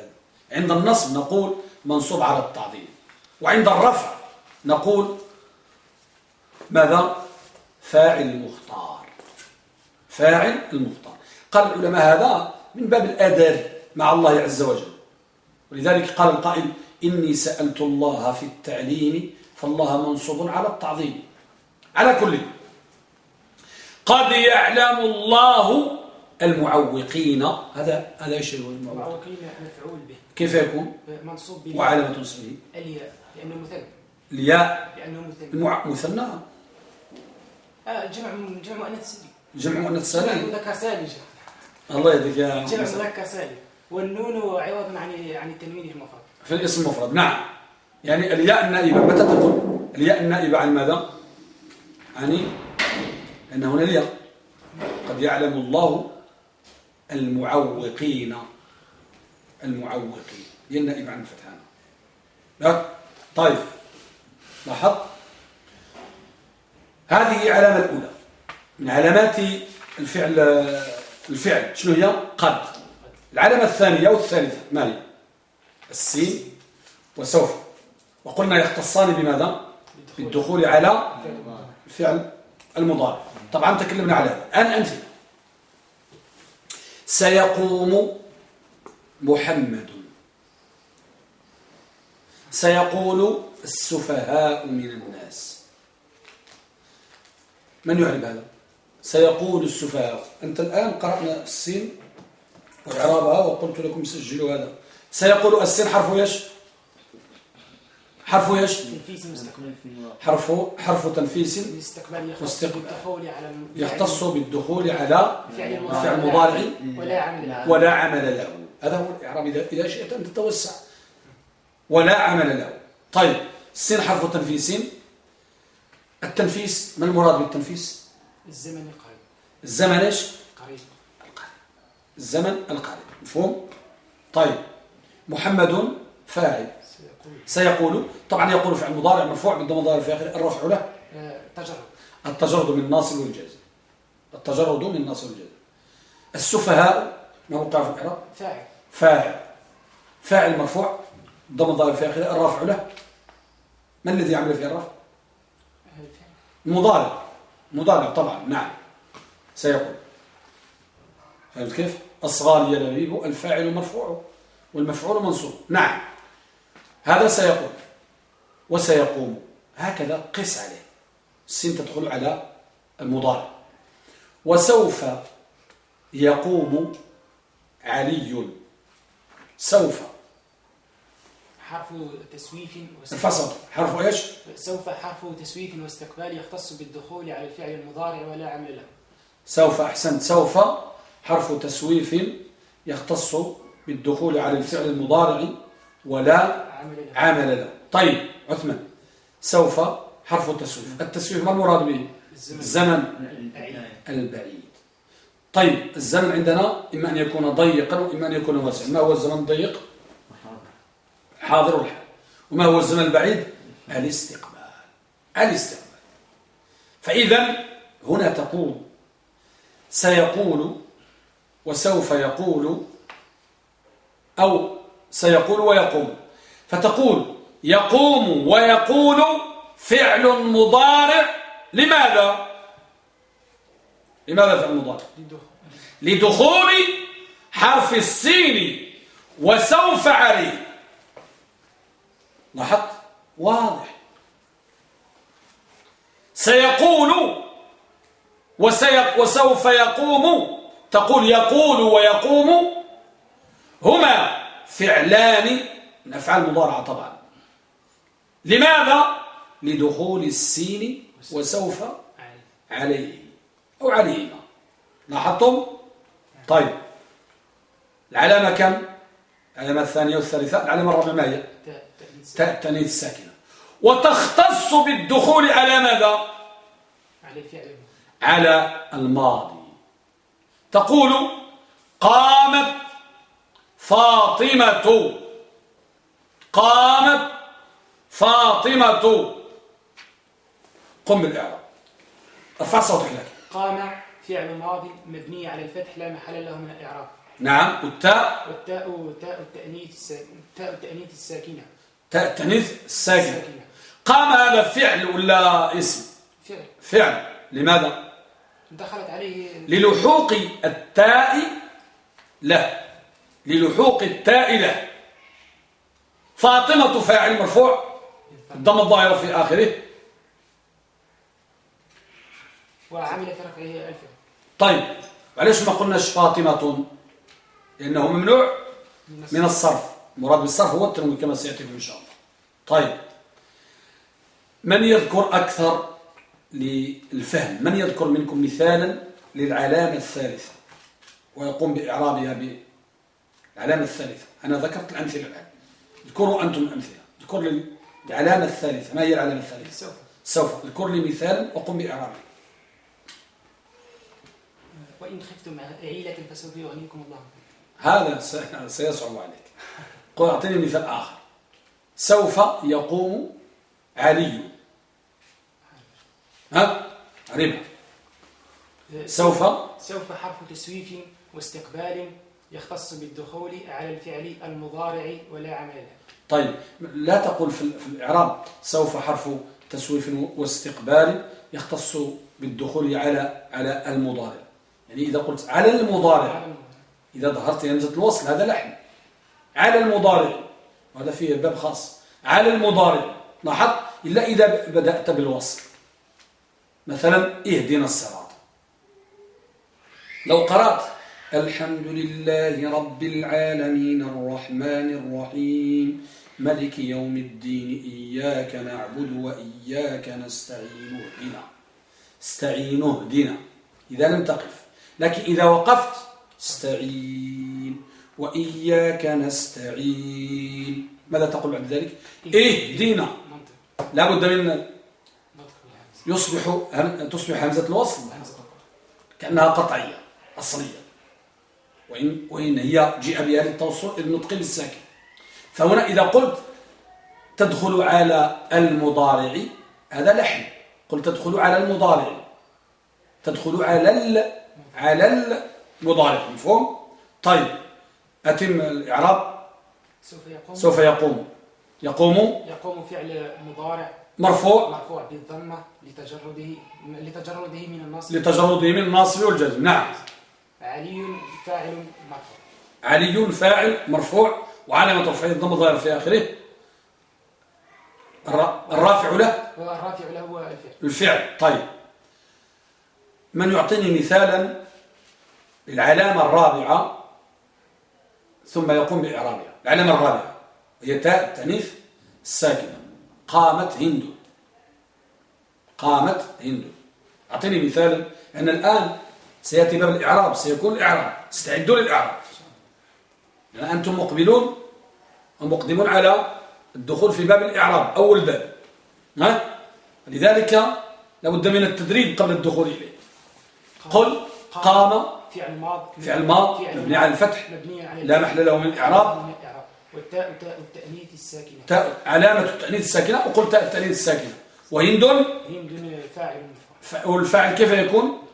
عند النصب نقول منصوب على التعظيم وعند الرفع نقول ماذا؟ فاعل المختار. فاعل المختار. قال العلماء هذا من باب الأدب مع الله عز وجل. ولذلك قال القائل إني سألت الله في التعليم فالله منصوب على التعظيم على كل. قد يعلم الله المعوقين. هذا هذا إيش هو المعوقين مفعول به. كيف يكون؟ منصوب به. وعلامه نصبه الياء لأنه مثنى. الياء؟ لأنه مثنى. المع... مثنى. آه جمع جمع مؤنث سالم جمع مؤنث سالم مذكر سالم. الله يهديك يا جمع مذكر سالم. والنون عوض عن عن التنوين المفرد. في الاسم المفرد. نعم. يعني الياء النائبة. متى تقول الياء النائبة عن ماذا؟ يعني أن هنا قد يعلم الله المعوقين المعوقين. النائب عن الفتحان لا؟ طيب. لاحظ هذه علامة الأولى. من علامات الفعل الفعل. شنو هي؟ قد. العلامة الثانية والثالثة ما هي؟ السين وسوف. وقلنا يختصان بماذا؟ بالدخول على الفعل المضارع. طبعا تكلمنا على الآن أمثلة سيقوم محمد. سيقول السفهاء من الناس. من يعرف هذا؟ سيقول السفهاء. أنت الآن قرأنا السين وإعرابها وقلت لكم سجلوا هذا. سيقول السين حرف إيش؟ حرف إيش؟ حرف حرف تنفيس يختص بالدخول على فعل مضارع. ولا عمل له. هذا هو الإعراب. اذا شئت أن تتوسع. ولا عمل له. طيب السين حرف تنفيس. التنفيس ما المراد بالتنفيس؟ الزمن القريب. الزمن إيش؟ قريب القريب. الزمن القريب. مفهوم؟ طيب. محمد فاعل. سيقول. طبعا يقول فعل مضارع مرفوع بالضم الظاهر في آخره. الرفع له؟ تجرد التجرد. من الناصب والجازم التجرد من الناصب والجازم السفهاء ما وقع في الإعراب؟ فاعل. فاعل. فاعل مرفوع الظاهر في آخره. الرفع له؟ ما الذي يعمل فيه الرفع المضارع مضارع. طبعا. نعم. سيقول. فهمت كيف؟ الصغار يا لبيب الفاعل مرفوع والمفعول منصوب. نعم. هذا سيقول وسيقوم. هكذا قس عليه. السين تدخل على المضارع. وسوف يقوم علي. سوف. حرف تسويف الفصل حرف إيش؟ سوف حرف تسويف واستقبال يختص بالدخول على الفعل المضارع ولا عمل له. سوف أحسنت. سوف حرف تسويف يختص بالدخول على الفعل المضارع ولا عمل له. طيب عثمان سوف حرف تسويف التسويف ما المراد به؟ الزمن. البعيد. طيب الزمن عندنا إما أن يكون ضيقا وإما أن يكون واسعا. ما هو الزمن الضيق؟ حاضر. الحال وما هو الزمن البعيد؟ الاستقبال. الاستقبال. فإذا هنا تقول سيقول وسوف يقول أو سيقول ويقوم. فتقول يقوم ويقول فعل مضارع. لماذا؟ لماذا فعل مضارع؟ لدخول حرف السين وسوف عليه. لاحظت؟ واضح. سيقول وسيق وسوف يقوم. تقول يقول ويقوم. هما فعلان من أفعال مضارعة طبعا لماذا؟ لدخول السين وسوف عليه أو عليهما لاحظتم؟ طيب العلامة كم؟ العلامة الثانية والثالثة العلامة الرابعة ما هي؟ تاء الساكنة وتختص بالدخول على ماذا؟ على الماضي تقول قامت فاطمة قامت فاطمة. قم بالإعراب. ارفع صوتك لك. قام فعل ماضي مبني على الفتح لا محل له من الإعراب. نعم. والتاء؟ والتاء تاء التأنيث تاء التأنيث الساكنة. تاء التأنيث الساكنة. قام هذا فعل ولا اسم؟ فعل. فعل. لماذا؟ دخلت عليه للحوق التاء له. للحوق التاء له. فاطمة فاعل مرفوع الضم الظاهرة في آخره. وعمل في رفعه ألف. طيب علاش ما قلناش فاطمة لأنه ممنوع من الصرف. مراد بالصرف هو التنوين كما سيأتي إن شاء الله. طيب من يذكر أكثر للفهم؟ من يذكر منكم مثالا للعلامة الثالثة؟ ويقوم بإعرابها بالعلامة الثالثة. أنا ذكرت الأمثلة الآن. اذكروا أنتم الأمثلة. اذكر لي العلامة الثالثة. ما هي العلامة الثالثة؟ سوف. سوف. اذكر لي مثالا وقم بإعرابه وإن خفتم عيلة فسوف يغنيكم الله. هذا [laughs] سيصعب عليك. قل أعطيني مثال آخر. سوف يقوم علي. ها؟ عريبة سوف؟ سوف حرف تسويف واستقبال. يختص بالدخول على الفعل المضارع ولا عمل. له طيب لا تقول في الإعراب سوف حرف تسويف واستقبال يختص بالدخول على على المضارع. يعني إذا قلت على المضارع إذا ظهرت همزة الوصل هذا لحن. على المضارع وهذا فيه باب خاص. على المضارع لاحظ إلا إذا بدأت بالوصل. مثلا اهدنا الصراط. لو قرأت الحمد لله رب العالمين الرحمن الرحيم. ملك يوم الدين إياك نعبد وإياك نستعين اهدنا. استعين اهدنا. إذا لم تقف. لكن إذا وقفت استعين. وإياك نستعين. ماذا تقول بعد ذلك؟ اهدنا. لابد من يصبح تصبح همزة الوصل. كأنها قطعية أصلية. وإن, وإن هي جاء بها للتوصل النطق بالساكن. فهنا إذا قلت تدخل على المضارع هذا لحن. قلت تدخل على المضارع. تدخل على ال على المضارع مفهوم؟ طيب أتم الإعراب؟ سوف يقوم. سوف يقوم. يقوم؟ يقوم فعل مضارع. مرفوع. مرفوع بالضمة لتجرده لتجرده من النصب. لتجرده من الناصب والجزم. نعم. علي فاعل مرفوع. علي فاعل مرفوع وعلامة رفعه الضم الظاهر في آخره. الر- الرافع له. والرافع له هو الفعل. الفعل. طيب. من يعطيني مثالا للعلامة الرابعة ثم يقوم بإعرابها. العلامة الرابعة. هي تاء التأنيث الساكنة. قامت هند. قامت هند. أعطيني مثالا أن الآن سيأتي باب الإعراب سيكون الإعراب استعدوا للإعراب. لأن أنتم مقبلون ومقدمون على الدخول في باب الإعراب أول باب. ها؟ لذلك لابد من التدريب قبل الدخول إليه. قل قام فعل ماض فعل ماض مبني على الفتح. لا محل له من الإعراب. والتاء تاء التأنيث الساكنة. تاء علامة التأنيث الساكنة وقل تاء التأنيث الساكنة. وهند هند فاعل والفاعل كيف يكون؟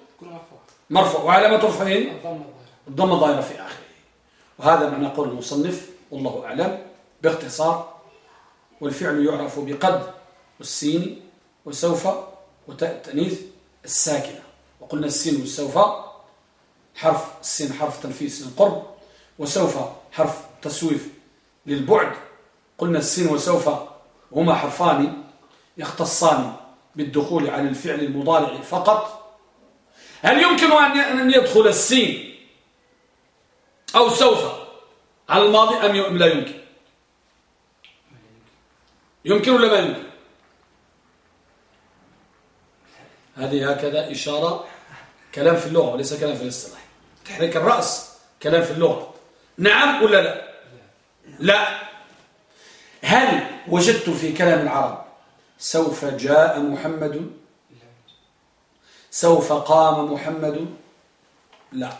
مرفوع. وعلامة رفعه الضم الظاهر الضم الظاهرة في آخره. وهذا معنى قول المصنف والله أعلم باختصار والفعل يعرف بقد والسين وسوف وتاء التأنيث الساكنة. وقلنا السين والسوف حرف السين حرف تنفيس للقرب وسوف حرف تسويف للبعد. قلنا السين وسوف هما حرفان يختصان بالدخول على الفعل المضارع فقط هل يمكن أن يدخل السين؟ أو سوف؟ على الماضي أم لا يمكن؟ يمكن ولا ما يمكن؟ هذه هكذا إشارة كلام في اللغة وليس كلام في الاصطلاح. تحريك الرأس كلام في اللغة. نعم ولا لا؟ لا. هل وجدت في كلام العرب سوف جاء محمد سوف قام محمد. لا.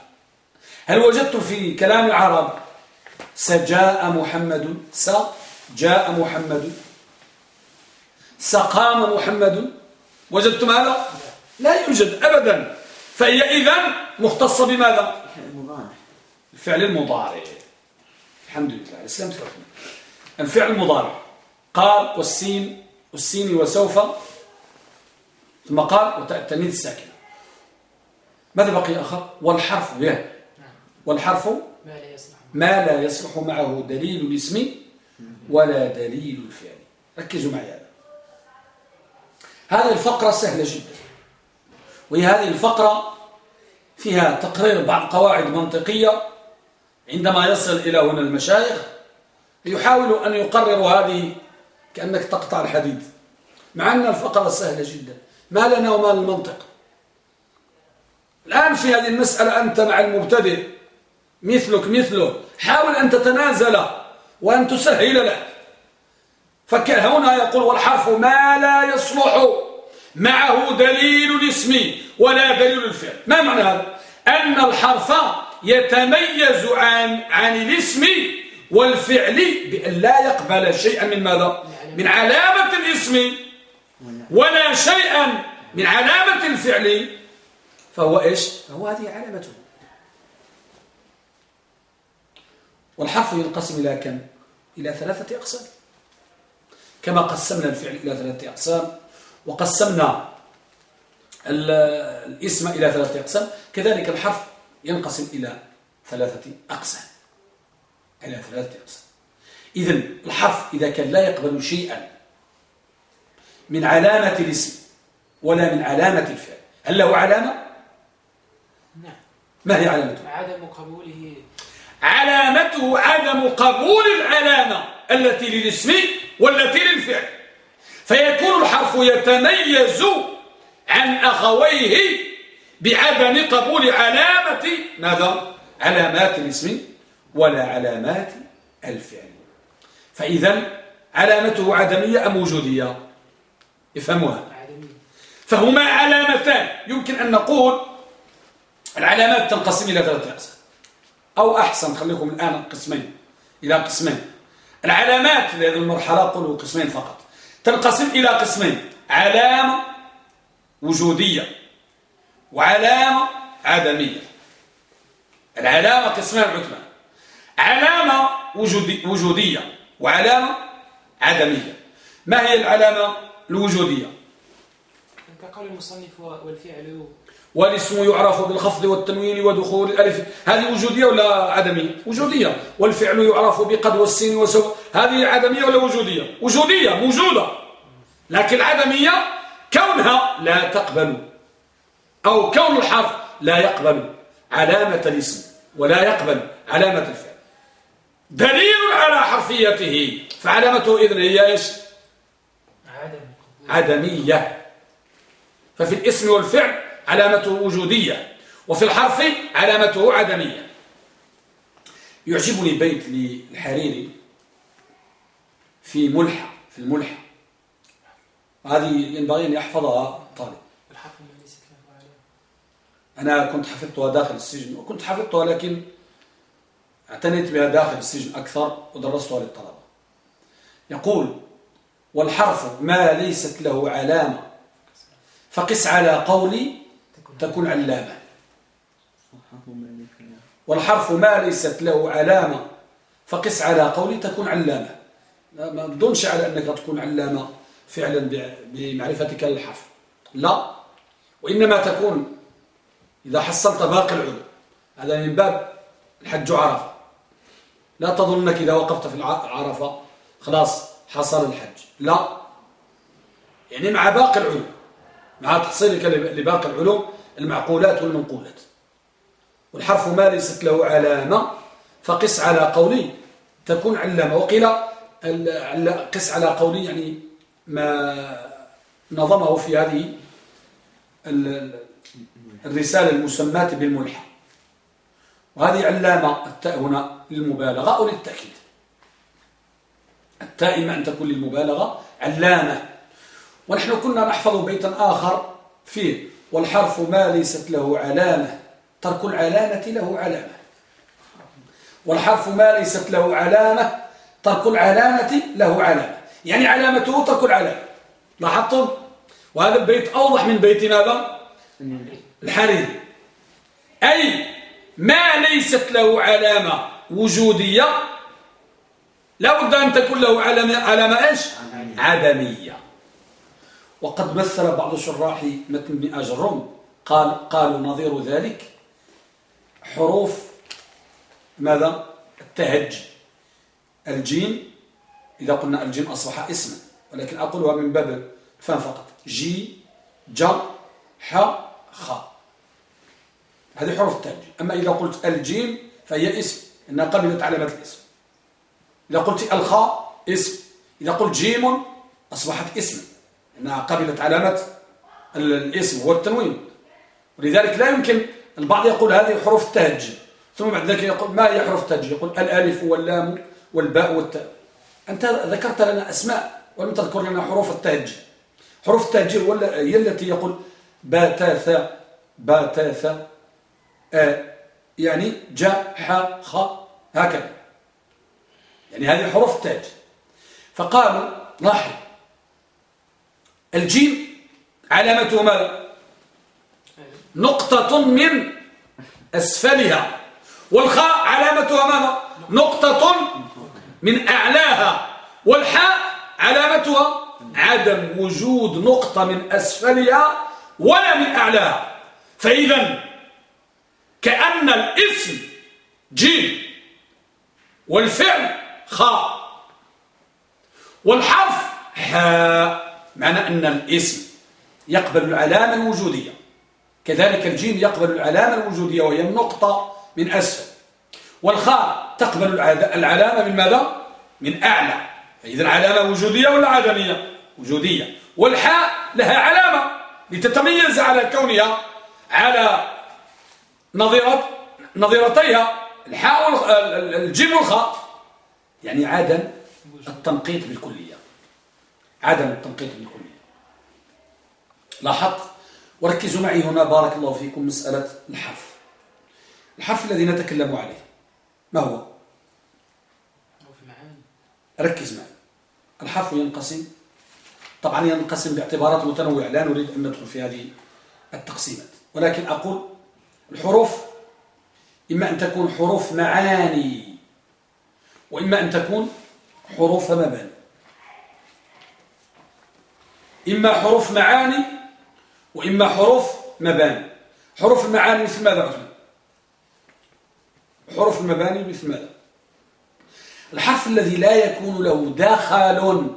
هل وجدت في كلام العرب سجاء محمد؟ سجاء محمد. سقام محمد. وجدتم هذا؟ لا يوجد أبدا. فهي إذن مختصة بماذا؟ الفعل المضارع. الحمد لله. الإسلام تفهم الفعل المضارع. قال والسين والسين وسوف ثم قال التلميذ الساكنة. ماذا بقي آخر؟ والحرف به والحرف ما لا يصلح ما لا يصلح معه دليل الاسم ولا دليل الفعل. ركزوا معي هذا. هذه الفقرة سهلة جدا. وهي هذه الفقرة فيها تقرير بعض قواعد منطقية عندما يصل إلى هنا المشايخ يحاولوا أن يقرروا هذه كأنك تقطع الحديد مع أن الفقرة سهلة جدا. ما لنا وما المنطق. الآن في هذه المسألة أنت مع المبتدئ مثلك مثله حاول أن تتنازل وأن تسهل له. فهنا يقول والحرف ما لا يصلح معه دليل الاسم ولا دليل الفعل. ما معنى هذا؟ أن الحرف يتميز عن عن الاسم والفعل بأن لا يقبل شيئا من ماذا؟ من علامة الاسم. ولا شيئا من علامة الفعل. فهو إيش؟ فهو هذه علامته. والحرف ينقسم إلى كم؟ إلى ثلاثة أقسام. كما قسمنا الفعل إلى ثلاثة أقسام وقسمنا ال- الاسم إلى ثلاثة أقسام. كذلك الحرف ينقسم إلى ثلاثة أقسام. إلى ثلاثة أقسام. إذن الحرف إذا كان لا يقبل شيئا من علامة الاسم ولا من علامة الفعل هل له علامة؟ نعم ما هي علامته؟ عدم قبوله علامته عدم قبول العلامة التي للاسم والتي للفعل فيكون الحرف يتميز عن أخويه بعدم قبول علامة ماذا؟ علامات الاسم ولا علامات الفعل فإذا علامته عدمية أم وجودية افهموها عدمي فهما علامتان. يمكن أن نقول العلامات تنقسم إلى ثلاثة أقسام. أو أحسن خليكم الآن قسمين إلى قسمين. العلامات في هذه المرحلة قلوا قسمين فقط. تنقسم إلى قسمين. علامة وجودية وعلامة عدمية. العلامة قسمان عثمان. علامة وجودي وجودية وعلامة عدمية. ما هي العلامة؟ الوجودية. كقول المصنف والفعل والاسم يعرف بالخفض والتنوين ودخول الألف. هذه وجودية ولا عدمية؟ وجودية. والفعل يعرف بقد والسين وسو هذه عدمية ولا وجودية؟ وجودية موجودة. لكن العدميه كونها لا تقبل. أو كون الحرف لا يقبل. علامة الاسم ولا يقبل. علامة الفعل. دليل على حرفيته. فعلامته إذن هي إيش؟ عدمية. ففي الاسم والفعل علامته وجودية وفي الحرف علامته عدمية. يعجبني بيت للحريري في ملحة في الملحة هذه ينبغي أن يحفظها طالب. أنا كنت حفظتها داخل السجن وكنت حفظتها لكن اعتنيت بها داخل السجن أكثر ودرستها للطلبة. يقول والحرف ما ليست له علامة. فقس على قولي تكون علامة. والحرف ما ليست له علامة. فقس على قولي تكون علامة. ما بدونش على أنك تكون علامة فعلا بمعرفتك للحرف. لا. وإنما تكون إذا حصلت باقي العلوم. هذا من باب الحج عرفة. لا تظن أنك إذا وقفت في العرفة خلاص. حصل الحج. لا. يعني مع باقي العلوم. مع تحصيلك لباقي العلوم المعقولات والمنقولات. والحرف ما ليست له علامة فقس على قولي. تكون علامة. وقيل قس على قولي يعني ما نظمه في هذه الرسالة المسماة بالملحة وهذه علامة هنا للمبالغة أو للتأكيد. إما أن تكون للمبالغة علامة. ونحن كنا نحفظ بيتا آخر فيه والحرف ما ليست له علامة. ترك العلامة له علامة. والحرف ما ليست له علامة ترك العلامة له علامة. يعني علامته ترك العلامة. لاحظتم؟ وهذا البيت أوضح من بيت ماذا؟ الحرير. أي ما ليست له علامة. وجودية لا بد أن تكون له علامة, علامة إيش؟ عدمية. وقد مثل بعض شراح متن ابن آجروم قال قالوا نظير ذلك حروف ماذا؟ التهجي. الجيم إذا قلنا الجيم أصبح اسما ولكن أقولها من باب الفهم فقط. جي جا ح خ. هذه حروف التهجي. أما إذا قلت الجيم فهي اسم إنها قبلت علامة الاسم. إذا قلت الخاء اسم إذا قلت جيم أصبحت اسما أنها قبلت علامة الاسم هو التنوين. ولذلك لا يمكن البعض يقول هذه حروف التهجي ثم بعد ذلك يقول ما هي حروف التهجي؟ يقول الألف واللام والباء والتاء. أنت ذكرت لنا أسماء ولم تذكر لنا حروف التهجي. حروف التهجي هي التي يقول باتاثا باتاثا آ يعني جا ح خ هكذا. يعني هذه حروف التهجي فقالوا لاحظ. الجيم علامته ماذا؟ نقطة من أسفلها. والخاء علامتها ماذا؟ نقطة من أعلاها. والحاء علامتها عدم وجود نقطة من أسفلها ولا من أعلاها. فإذا كأن الاسم جيم والفعل خاء والحرف حاء معنى أن الاسم يقبل العلامة الوجودية. كذلك الجيم يقبل العلامة الوجودية وهي النقطة من أسفل. والخاء تقبل العلامة من ماذا؟ من أعلى. فإذا علامة وجودية ولا عدمية؟ وجودية. والحاء لها علامة لتتميز على كونها على نظيرتيها. الحاء الجيم والخاء يعني عدم التنقيط بالكلية. عدم التنقيط بالكلية. لاحظت؟ وركزوا معي هنا بارك الله فيكم مسألة الحرف. الحرف الذي نتكلم عليه ما هو؟ ركز معي. الحرف ينقسم. طبعا ينقسم باعتبارات متنوعة لا نريد أن ندخل في هذه التقسيمات. ولكن أقول الحروف إما أن تكون حروف معاني. وإما أن تكون حروف مباني. إما حروف معاني وإما حروف مباني. حروف المعاني مثل ماذا عثمان حروف المباني مثل ماذا؟ الحرف الذي لا يكون له دخل.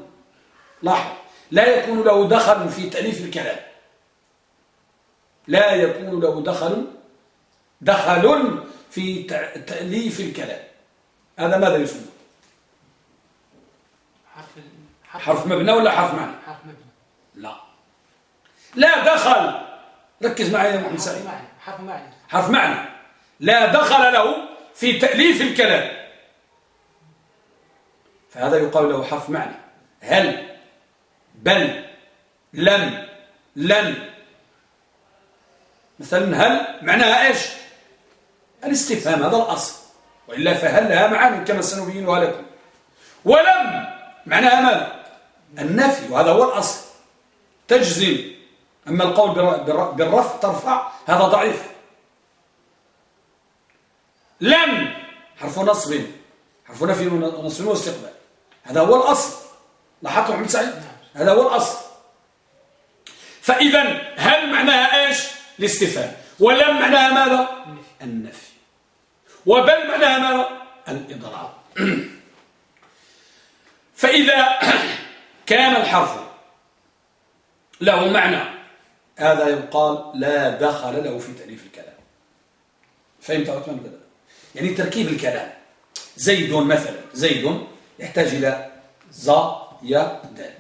لاحظ لا يكون له دخل في تأليف الكلام. لا يكون له دخل دخل في تأليف الكلام. هذا ماذا يسمى؟ حرف حرف مبنى ولا حرف معنى؟ حرف مبنى. لا. لا دخل. ركز معي يا محمد سعيد. حرف معنى. حرف معنى. لا دخل له في تأليف الكلام. فهذا يقال له حرف معنى. هل بل لم لن. مثلا هل معناها إيش؟ الاستفهام هذا الأصل. وإلا فهل لها معاني كما سنبينها لكم. ولم معناها ماذا؟ النفي وهذا هو الأصل. تجزم. أما القول بالرفع ترفع هذا ضعيف. لم حرف نصب حرف نفي ونصب واستقبال. هذا هو الأصل. لاحظتم محمد سعيد؟ هذا هو الأصل. فإذا هل معناها إيش؟ الاستفهام. ولم معناها ماذا؟ النفي. وبل معناها ماذا الإضراب [clears throat] فإذا [clears throat] كان الحرف له معنى هذا يقال لا دخل له في تأليف الكلام. فهمت عثمان بدأ يعني تركيب الكلام. زيد مثلا زيد يحتاج إلى ظا يا دال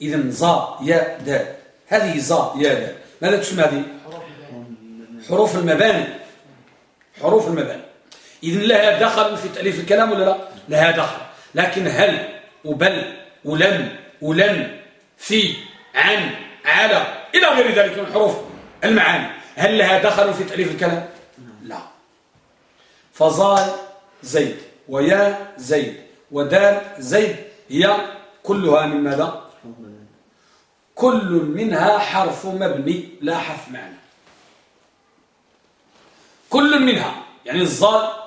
إذا ظا يا دال هذه ظا يا دال ماذا تسمى هذه؟ حروف المباني. حروف المباني. إذن لها دخل في تأليف الكلام ولا لا؟ لها دخل. لكن هل وبل ولم ولن في عن على إلى غير ذلك من حروف المعاني. هل لها دخل في تأليف الكلام؟ لا. فظال زيد ويا زيد ودال زيد هي كلها من ماذا؟ كل منها حرف مبني لا حرف معنى. كل منها يعني الظال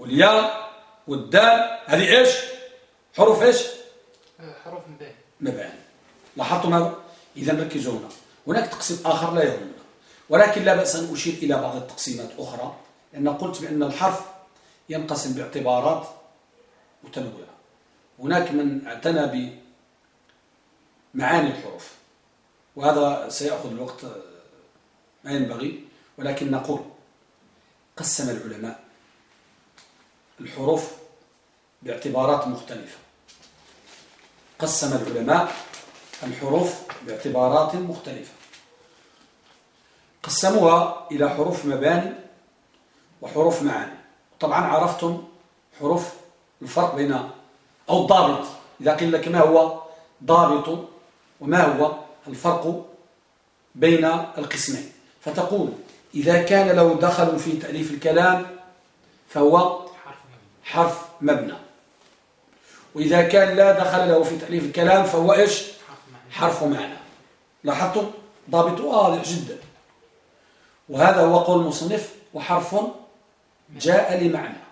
والياء والدال هذه إيش؟ حروف إيش؟ حروف مباني. مباني. لاحظتم هذا؟ إذا ركزوا هنا هناك تقسيم آخر لا يهمنا. ولكن لا بأس أن أشير إلى بعض التقسيمات أخرى لأن قلت بأن الحرف ينقسم باعتبارات متنوعة. هناك من اعتنى بمعاني الحروف وهذا سيأخذ الوقت ما ينبغي ولكن نقول قسم العلماء الحروف باعتبارات مختلفة. قسم العلماء الحروف باعتبارات مختلفة. قسموها إلى حروف مباني وحروف معاني. طبعا عرفتم حروف الفرق بين أو الضابط. إذا قيل لك ما هو ضابط وما هو الفرق بين القسمين. فتقول إذا كان له دخل في تأليف الكلام فهو حرف مبنى. وإذا كان لا دخل له في تأليف الكلام فهو إيش؟ حرف معنى. لاحظتم ضابط واضح جدا. وهذا هو قول المصنف وحرف جاء لمعنى.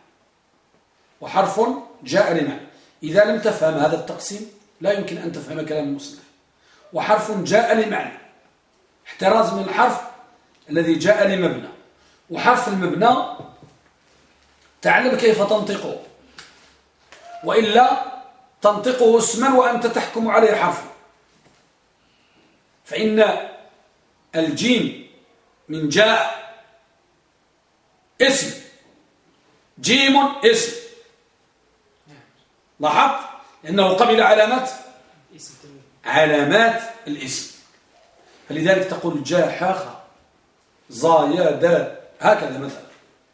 وحرف جاء لمعنى. إذا لم تفهم هذا التقسيم لا يمكن أن تفهم كلام المصنف. وحرف جاء لمعنى. احتراز من الحرف الذي جاء لمبنى. وحرف المبنى تعلم كيف تنطقه. وإلا تنطقه اسما وأنت تحكم عليه حرفا. فإن الجيم من جاء اسم. جيم اسم. لاحظت؟ لأنه قبل علامات علامات الاسم. فلذلك تقول جاء حاخ زايا هكذا مثلا.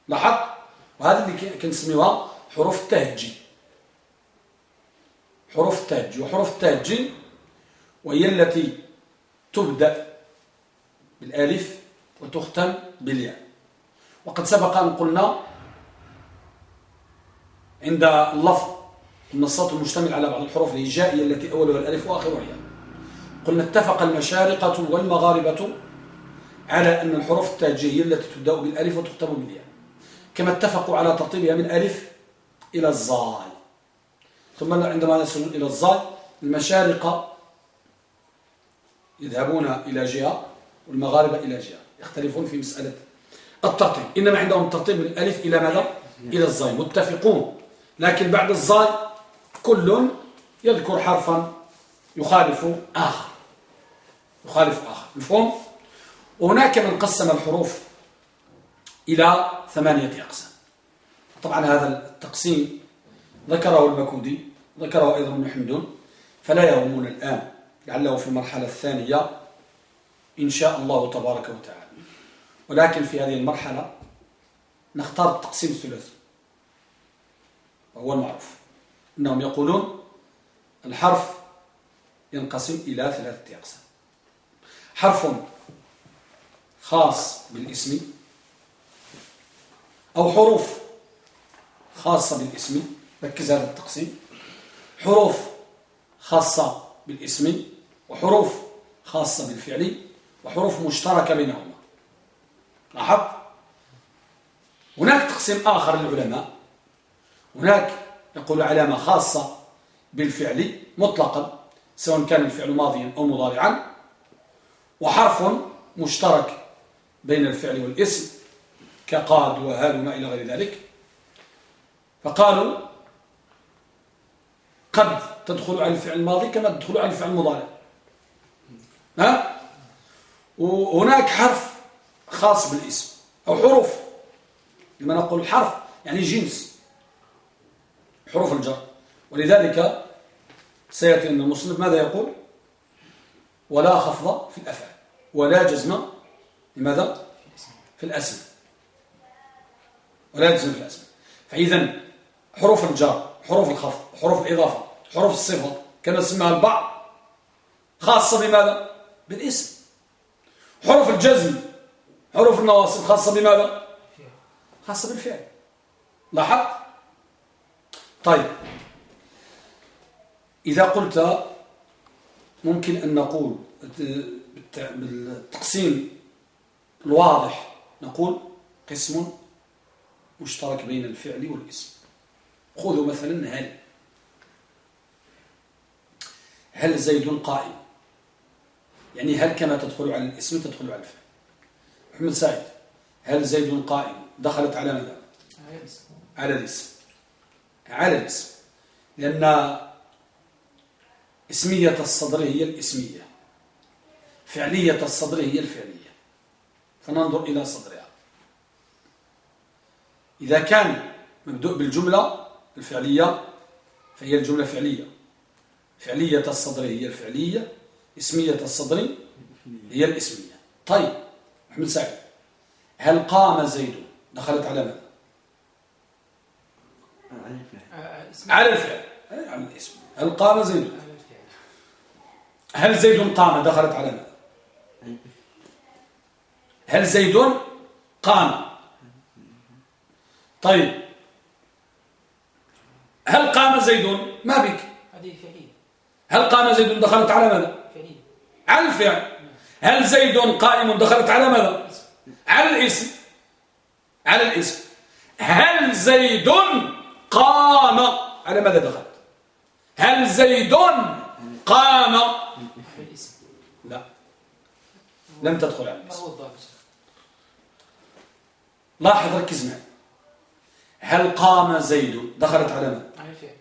لاحظت؟ وهذا اللي كنسميوها حروف التهجي. حروف التهجي. وحروف التهجي وهي التي تبدأ بالألف وتختم بالياء. وقد سبق أن قلنا عند اللفظ الصوت المشتمل على بعض الحروف الهجائية التي أولها الألف وآخرها الياء قلنا اتفق المشارقة والمغاربة على أن الحروف التاجية التي تبدأ بالألف وتختم بالياء. كما اتفقوا على ترتيبها من ألف إلى الزاي ثم عندما نصل إلى الزاي المشارقة يذهبون إلى جهة والمغاربة إلى جهة يختلفون في مسألة الترتيب. إنما عندهم الترتيب من الألف إلى ماذا؟ إلى الزاي متفقون. لكن بعد الزاي كل يذكر حرفا يخالف آخر. يخالف آخر. مفهوم؟ وهناك من قسم الحروف إلى ثمانية أقسام. طبعا هذا التقسيم ذكره المكودي ذكره أيضا ابن حمدون فلا يهمون الآن لعله في المرحلة الثانية إن شاء الله تبارك وتعالى. ولكن في هذه المرحلة نختار التقسيم الثلاثي وهو المعروف. أنهم يقولون الحرف ينقسم إلى ثلاثة أقسام. حرف خاص بالاسم أو حروف خاصة بالاسم. ركز هذا التقسيم. حروف خاصة بالاسم وحروف خاصة بالفعل وحروف مشتركة بينهما. لاحظ؟ هناك تقسيم آخر للعلماء. هناك يقول علامة خاصة بالفعل مطلقا سواء كان الفعل ماضيا أو مضارعا وحرف مشترك بين الفعل والاسم كقاد وهال وما إلى غير ذلك. فقالوا قد تدخل على الفعل الماضي كما تدخل على الفعل المضارع. ها؟ وهناك حرف خاص بالاسم أو حروف. لما نقول حرف يعني جنس. حروف الجر. ولذلك سيأتي أن المصنف ماذا يقول؟ ولا خفض في الأفعال. ولا جزم لماذا؟ في الأسم. ولا جزم في الأسم فإذا حروف الجر حروف الخفض حروف الإضافة حروف الصفة كما سماها البعض خاصة بماذا؟ بالاسم. حروف الجزم حروف النواصب خاصة بماذا؟ خاصة بالفعل. لاحظت؟ طيب. إذا قلت ممكن أن نقول بالتقسيم الواضح نقول قسم مشترك بين الفعل والاسم. خذوا مثلا هل. هل زيد قائم؟ يعني هل كما تدخل على الاسم تدخل على الفعل. محمد سعيد هل زيد قائم؟ دخلت على ماذا؟ على الاسم. على الاسم. لأن اسمية الصدر هي الاسمية. فعلية الصدر هي الفعلية. فننظر إلى صدرها إذا كان مبدوء بالجملة الفعلية فهي الجملة فعلية. فعلية الصدر هي الفعلية اسمية الصدر هي الاسمية. طيب محمد سعيد هل قام زيد؟ دخلت على ماذا على الفعل. على الاسم. هل قام زيد؟ هل زيد قام؟ دخلت على ماذا هل زيد قام؟ طيب. هل قام زيد؟ ما بك. هل قام زيد دخلت على ماذا؟ على الفعل. هل زيد قائم دخلت على ماذا؟ على الاسم. على الاسم. هل زيد قام؟ على ماذا دخلت؟ هل زيد قام؟ لا. لم تدخل على الاسم. لاحظ ركز معي. هل قام زيد؟ دخلت على من؟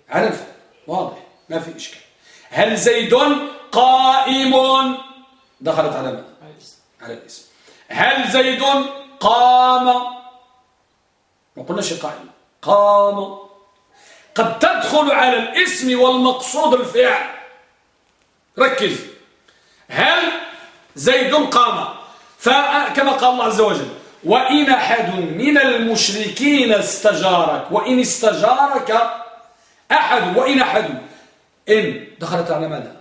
على الفعل واضح. ما في إشكال. هل زيد قائم؟ دخلت على من؟ على الاسم. على الاسم. هل زيد قام؟ ما قلناش قائم. قام. قد تدخل على الاسم والمقصود الفعل. ركز. هل زيد قام؟ فكما قال الله عز وجل. وإن أحد من المشركين استجارك وإن استجارك أحد وإن أحد إن دخلت على ماذا؟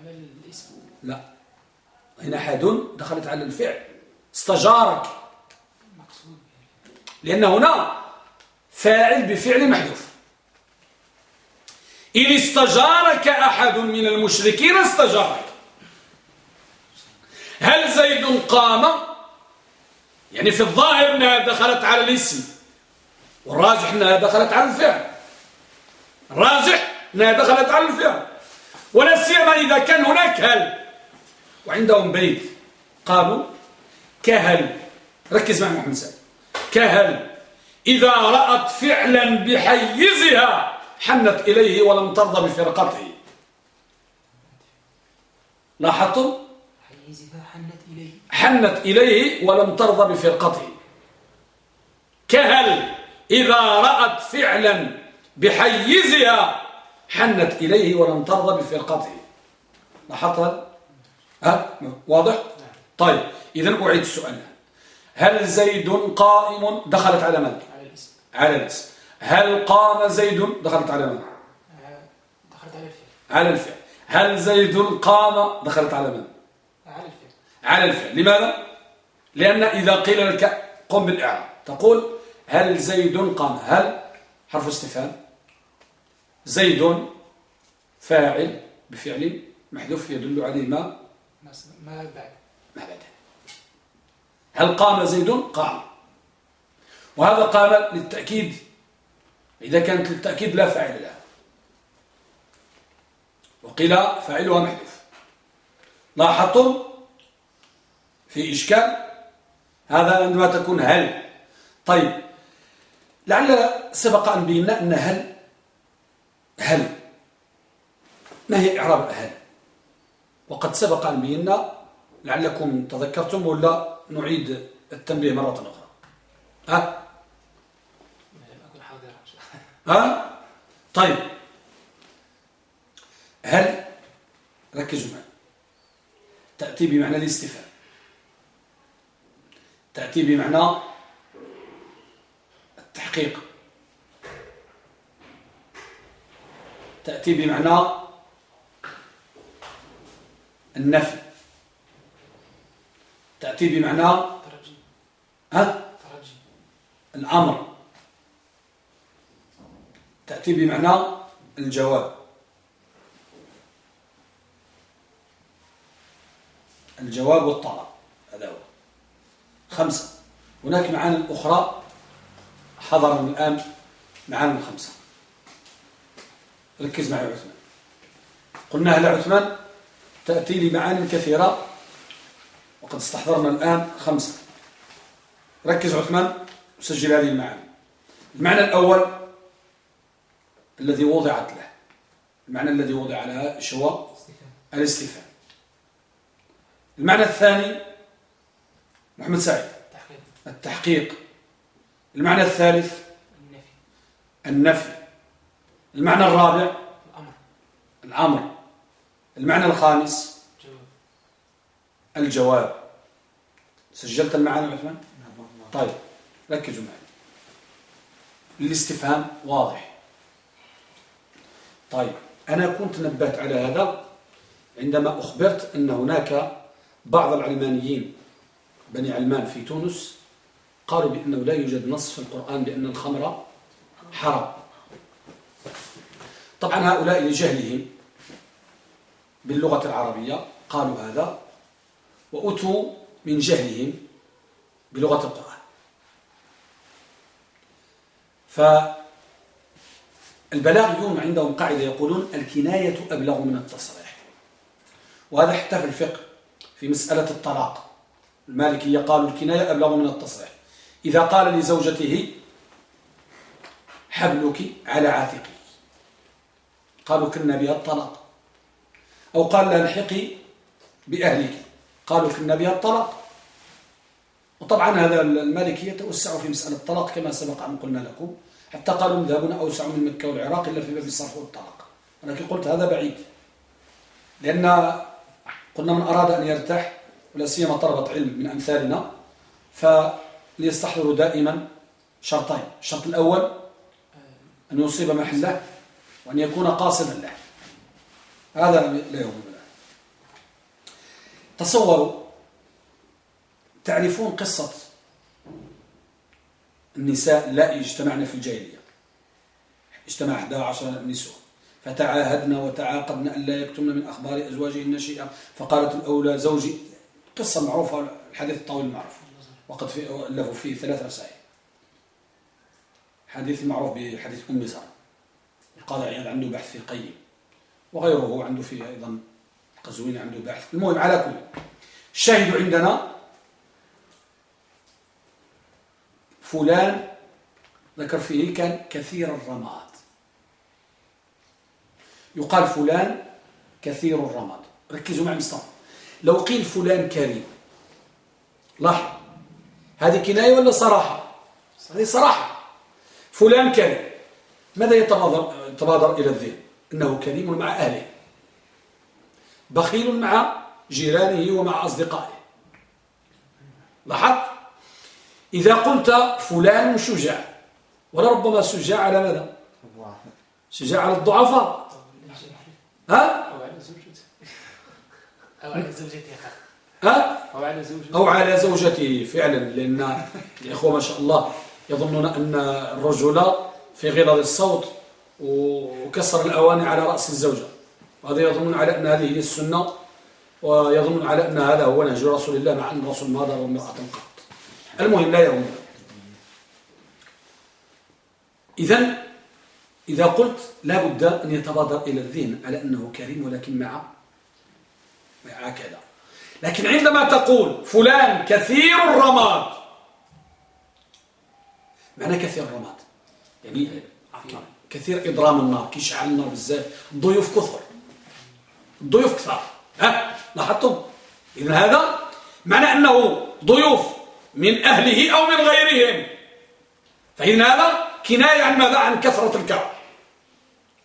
على الاسم. لا. إن أحد دخلت على الفعل. استجارك. مقصود لأن هنا فاعل بفعل محذوف. إن استجارك أحد من المشركين استجارك. هل زيد قام؟ يعني في الظاهر أنها دخلت على الاسم والراجح أنها دخلت على الفعل. الراجح أنها دخلت على الفعل. ولا سيما إذا كان هناك هل وعندهم بيت. قالوا كهل. ركز معي محمد سعد. كهل. إذا رأت فعلا بحيزها حنت إليه ولم ترضى بفرقته. لاحظتم؟ حنت إليه ولم ترضى بفرقته. كهل إذا رأت فعلا بحيزها حنت إليه ولم ترضى بفرقته. لاحظت؟ ها؟ واضح؟ طيب إذا أعيد السؤال. هل زيد قائم؟ دخلت على من؟ على الإسم. هل قام زيد؟ دخلت على من؟ آه، دخلت على الفعل. على الفعل. هل زيد قام؟ دخلت على من؟ على الفعل. لماذا؟ لأن إذا قيل لك قم بالإعراب. تقول هل زيد قام؟ هل؟ حرف استفهام. زيد فاعل بفعل محذوف يدل عليه ما؟ ما بعد. ما بعده هل قام زيد؟ قام. وهذا قام للتأكيد. إذا كانت للتأكيد لا فاعل لها. وقيل فاعلها محذوف. لاحظتم؟ في إشكال. هذا عندما تكون هل. طيب. لعل سبق أن بينا أن هل هل. ما هي إعراب هل؟ وقد سبق أن بينا لعلكم تذكرتم ولا نعيد التنبيه مرة أخرى. ها؟ ها؟ طيب. هل ركزوا معي. تأتي بمعنى الاستفهام. تأتي بمعنى التحقيق. تأتي بمعنى النفي. تأتي بمعنى ها؟ الأمر. تأتي بمعنى الجواب. الجواب والطلب. خمسة. هناك معاني أخرى حضر الآن معاني الخمسة ركز معي عثمان. قلنا هل عثمان تأتي لمعاني كثيرة وقد استحضرنا الآن خمسة. ركز عثمان وسجل هذه المعاني. المعنى الأول الذي وضعت له. المعنى الذي وضع لها هو استفهام الاستفهام. المعنى الثاني محمد سعيد. تحقيق التحقيق. المعنى الثالث. النفي. النفي. المعنى الرابع. الأمر. الأمر. المعنى الخامس. جواب الجواب. سجلت المعاني عثمان؟ طيب ركزوا معي. الاستفهام واضح. طيب أنا كنت نبهت على هذا عندما أخبرت أن هناك بعض العلمانيين بني علمان في تونس قالوا بأنه لا يوجد نص في القرآن بأن الخمر حرام. طبعا هؤلاء لجهلهم باللغة العربية قالوا هذا وأتوا من جهلهم بلغة القرآن. فالبلاغيون عندهم قاعدة يقولون الكناية أبلغ من التصريح. وهذا حتى في الفقه في مسألة الطلاق. المالكية قالوا الكناية أبلغ من التصريح. إذا قال لزوجته حبلك على عاتقي. قالوا كنا بها الطلاق أو قال لها ألحقي بأهلك. قالوا كنا بها الطلاق وطبعا هذا المالكية توسعوا في مسألة الطلاق كما سبق أن قلنا لكم. حتى قالوا مذهبنا أوسع من مكة والعراق إلا في باب الصرف والطلاق. ولكن قلت هذا بعيد. لأن قلنا من أراد أن يرتاح ولا سيما طلبة علم من أمثالنا فليستحضروا دائما شرطين. الشرط الأول أن يصيب محله وأن يكون قاصدا له. هذا لا يهمنا تصوروا تعرفون قصة النساء اللائي اجتمعن في الجاهلية. اجتمع 11 نسوة. فتعاهدن وتعاقدن أن لا يكتمن من أخبار أزواجهن شيئا. فقالت الأولى زوجي قصة معروفة الحديث الطويل المعروف وقد في له فيه ثلاث رسائل. حديث معروف بحديث أم زرع. القاضي عياض عنده بحث في قيم. وغيره عنده فيه أيضا قزويني عنده باحث المهم على كل. الشاهد عندنا فلان ذكر فيه كان كثير الرماد. يقال فلان كثير الرماد. ركزوا معي مصطفى لو قيل فلان كريم. لاحظ. هذه كناية ولا صراحة؟ هذه صراحة. فلان كريم. ماذا يتبادر, إلى الذهن؟ إنه كريم مع أهله. بخيل مع جيرانه ومع أصدقائه. لاحظت؟ إذا قلت فلان شجاع ولربما شجاع على ماذا؟ شجاع على الضعفاء. ها؟ أو على زوجته ها؟ أو على زوجته أو على زوجته فعلا لأن الإخوة ما شاء الله يظنون أن الرجل في غلظ الصوت وكسر الأواني على رأس الزوجة. وهذا يظنون على أن هذه هي السنة ويظنون على أن هذا هو نهج رسول الله مع أن الرسول ما ضرب امرأة قط. المهم لا يرون إذا إذا قلت لا بد أن يتبادر إلى الذهن على أنه كريم ولكن مع مع كذا لكن عندما تقول فلان كثير الرماد معنى كثير الرماد. يعني كثير إضرام النار كيشعل النار بزاف الضيوف كثر. الضيوف كثر ها؟ لاحظتم؟ إذن هذا معنى أنه ضيوف من أهله أو من غيرهم. فإن هذا كناية عن ماذا؟ عن كثرة الكرم.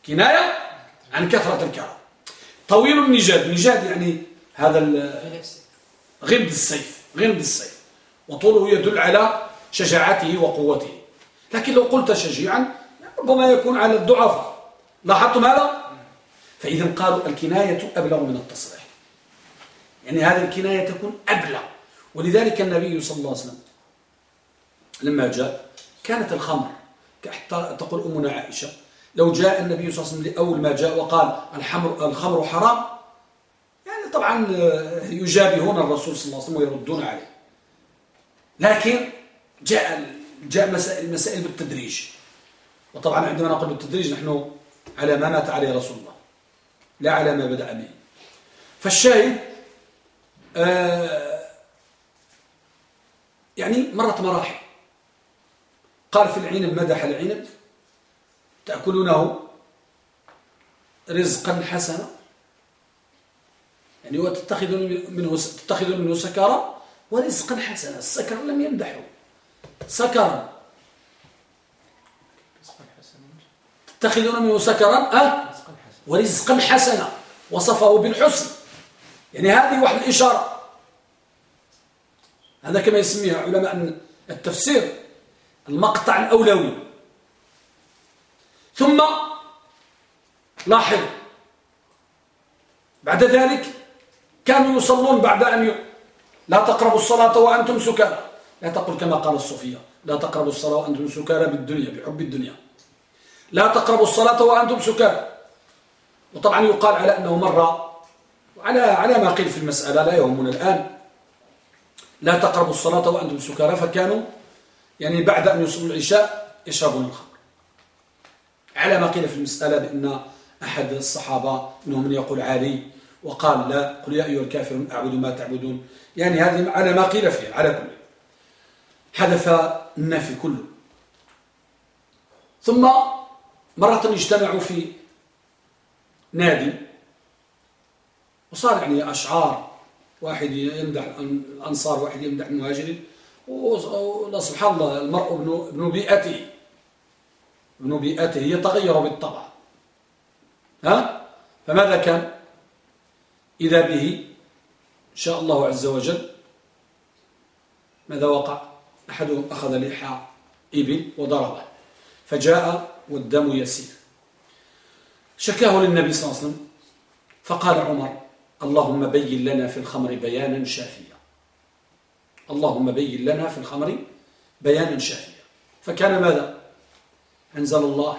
كناية عن كثرة الكرم. طويل النجاد نجاد يعني هذا غمد السيف غمد السيف. وطوله يدل على شجاعته وقوته. لكن لو قلت شجيعا ربما يكون على الضعفاء لاحظتم هذا؟ فإذا قالوا الكناية أبلغ من التصريح. يعني هذه الكناية تكون أبلغ. ولذلك النبي صلى الله عليه وسلم لما جاء كانت الخمر حتى تقول أمنا عائشة لو جاء النبي صلى الله عليه وسلم لأول ما جاء وقال الحمر الخمر حرام يعني طبعا يجابهون الرسول صلى الله عليه وسلم ويردون عليه. لكن جاء جاء مسائل المسائل بالتدريج. وطبعا عندما نقول بالتدريج نحن على ما مات عليه رسول الله لا على ما بدأ به. فالشاهد آه يعني مرت مراحل. قال في العنب مدح العنب؟ تأكلونه رزقا حسنا؟ يعني وتتخذون منه تتخذون منه سكرا ورزقا حسنا. السكر لم يمدحه. سكرا. تتخذون منه سكرا أه؟ ورزقا حسنا. وصفه بالحسن. يعني هذه واحد الإشارة. هذا كما يسميها علماء التفسير. المقطع الأولوي. ثم لاحظ بعد ذلك كانوا يصلون بعد أن ي... لا تقربوا الصلاة وأنتم سكارى. لا تقل كما قال الصوفية. لا تقربوا الصلاة وأنتم سكارى بالدنيا بحب الدنيا. لا تقربوا الصلاة وأنتم سكارى. وطبعا يقال على أنه مرة على على ما قيل في المسألة لا يهمنا الآن. لا تقربوا الصلاة وأنتم سكارى. فكانوا يعني بعد أن يصلوا العشاء يشربون الخمر. على ما قيل في المسألة بأن أحد الصحابة منهم من يقول علي وقال لا قل يا أيها الكافرون أعبد ما تعبدون. يعني هذه على ما قيل فيه على كل. حدث النافي كله. ثم مرة اجتمعوا في نادي وصار يعني أشعار واحد يمدح الأنصار واحد يمدح المهاجرين وسبحان الله المرء ابن بيئته. ابن بيئته يتغير بالطبع. ها؟ فماذا كان؟ إذا به إن شاء الله عز وجل ماذا وقع؟ أحدهم أخذ لحى إبل وضربه فجاء والدم يسير. شكاه للنبي صلى الله عليه وسلم فقال عمر اللهم بين لنا في الخمر بيانا شافيا. اللهم بين لنا في الخمر بيانا شافيا. فكان ماذا؟ أنزل الله.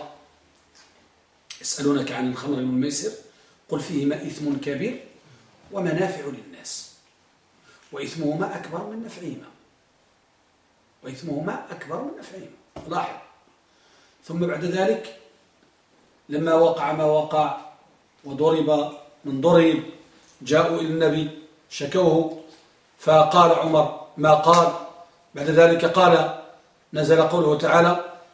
يسألونك عن الخمر والميسر قل فيهما إثم كبير ومنافع للناس وإثمهما أكبر من نفعهما. وإثمهما أكبر من نفعهما. لاحظ. ثم بعد ذلك لما وقع ما وقع وضرب من ضرب جاءوا إلى النبي شكوه فقال عمر ما قال؟ بعد ذلك قال نزل قوله تعالى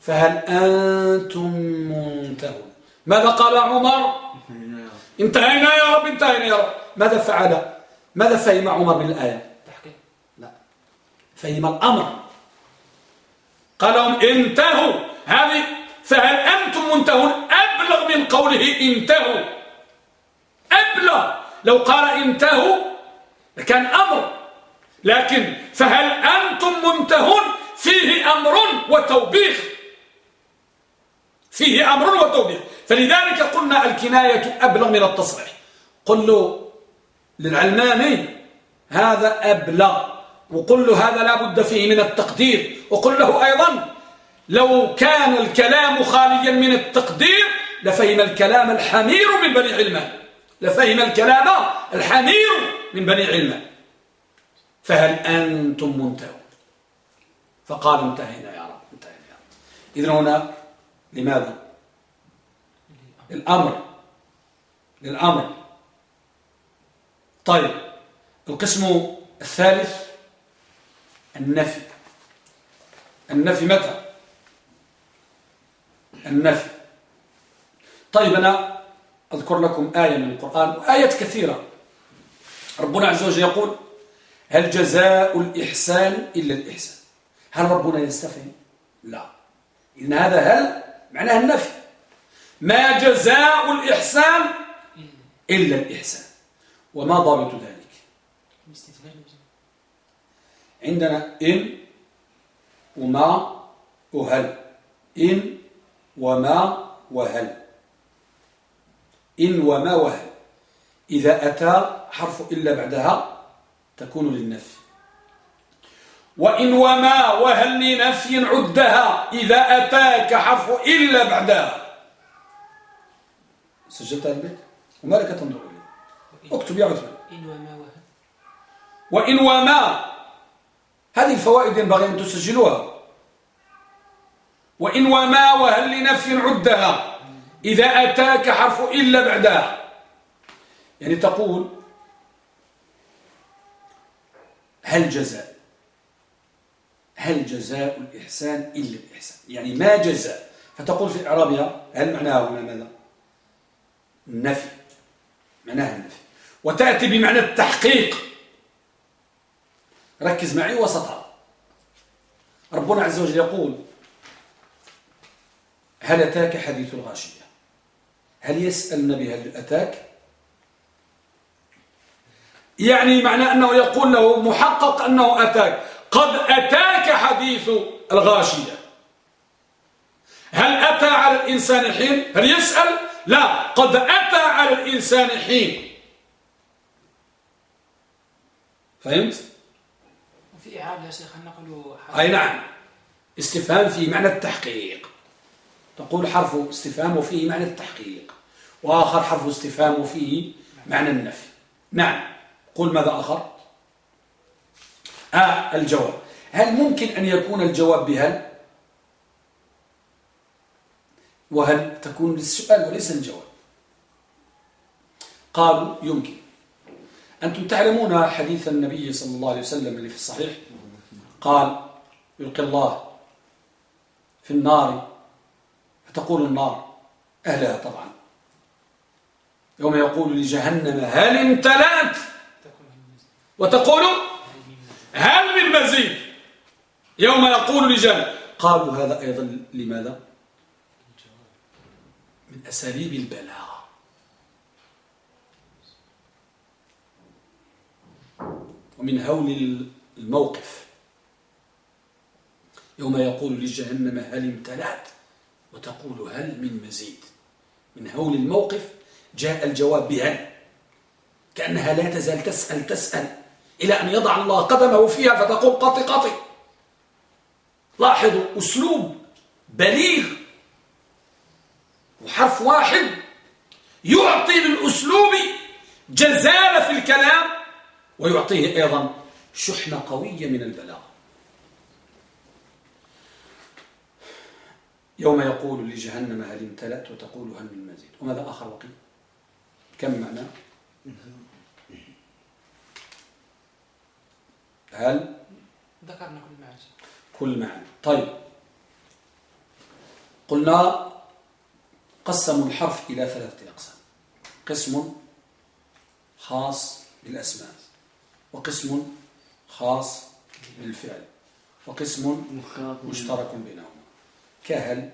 فهل أنتم منتهون؟ ماذا قال عمر؟ انتهينا يا رب انتهينا يا رب. ماذا فعل؟ ماذا فهم عمر من الآية؟ لا. فهم الأمر. قال لهم انتهوا. هذه فهل أنتم منتهون؟ أبلغ من قوله انتهوا. أبلغ. لو قال انتهوا لكان أمر. لكن فهل أنتم منتهون؟ فيه أمر وتوبيخ. فيه أمر وتوبيخ. فلذلك قلنا الكناية أبلغ من التصريح. قل له للعلماني هذا أبلغ. وقل له هذا لا بد فيه من التقدير. وقل له أيضا لو كان الكلام خاليا من التقدير لفهم الكلام الحمير من بني علمة. لفهم الكلام الحمير من بني علمة. فهل أنتم منتهون؟ فقال انتهينا يا رب انتهينا يا رب. إذن هنا لماذا؟ الأمر للأمر. طيب القسم الثالث النفي. النفي متى؟ النفي. طيب أنا أذكر لكم آية من القرآن وآيات كثيرة. ربنا عز وجل يقول هل جزاء الإحسان إلا الإحسان؟ هل ربنا يستفهم؟ لا. إن هذا هل معناها النفي. ما جزاء الإحسان إلا الإحسان. وما ضابط ذلك. عندنا إن وما وهل. إن وما وهل. إن وما وهل. إذا أتى حرف إلا بعدها تكون للنفي. وإن وما وهل لنفي عدها إذا أتاك حرف إلا بعدها. سجلت البيت؟ وما لك تنظر إليه؟ اكتب يا عثمان. إن وما وهل. وإن وما هذه الفوائد ينبغي أن تسجلوها. وإن وما وهل لنفي عدها إذا أتاك حرف إلا بعدها. يعني تقول هل جزاء؟ هل جزاء الإحسان إلا الإحسان؟ يعني ما جزاء. فتقول في إعرابها هل معناها هنا ماذا؟ النفي. معناها النفي. وتأتي بمعنى التحقيق. ركز معي وسطها. ربنا عز وجل يقول هل أتاك حديث الغاشية؟ هل يسأل النبي هل أتاك؟ يعني معنى أنه يقول له محقق أنه أتاك. قد أتاك حديث الغاشية. هل أتى على الإنسان حين؟ هل يسأل؟ لا قد أتى على الإنسان حين. فهمت؟ في إعادة يا شيخ نقول أي نعم. استفهام في معنى التحقيق. تقول حرف استفهام وفيه معنى التحقيق وآخر حرف استفهام وفيه معنى النفي. نعم. قل ماذا آخر؟ آه الجواب. هل ممكن أن يكون الجواب بهل؟ وهل تكون للسؤال وليس الجواب؟ قالوا يمكن. أنتم تعلمون حديث النبي صلى الله عليه وسلم اللي في الصحيح؟ قال يلقي الله في النار فتقول النار أهلها طبعا. يوم يقول لجهنم هل امتلأت؟ وتقول هل من مزيد؟ يوم يقول لجهنم قالوا هذا أيضا لماذا؟ من أساليب البلاغة. ومن هول الموقف. يوم يقول لجهنم هل امتلأت؟ وتقول هل من مزيد. من هول الموقف جاء الجواب بهل كأنها لا تزال تسأل تسأل. إلى أن يضع الله قدمه فيها فتقول قطي قطي. لاحظوا أسلوب بليغ وحرف واحد يعطي للأسلوب جزالة في الكلام ويعطيه أيضا شحنة قوية من البلاغة يوم يقول لجهنم هل امتلأت وتقول هل من مزيد؟ وماذا آخر وقيل؟ كم معنى؟ هل ذكرنا كل معنى كل معنى طيب. قلنا قسموا الحرف إلى ثلاثة أقسام. قسم خاص بالأسماء وقسم خاص بالفعل وقسم مشترك بينهما. كهل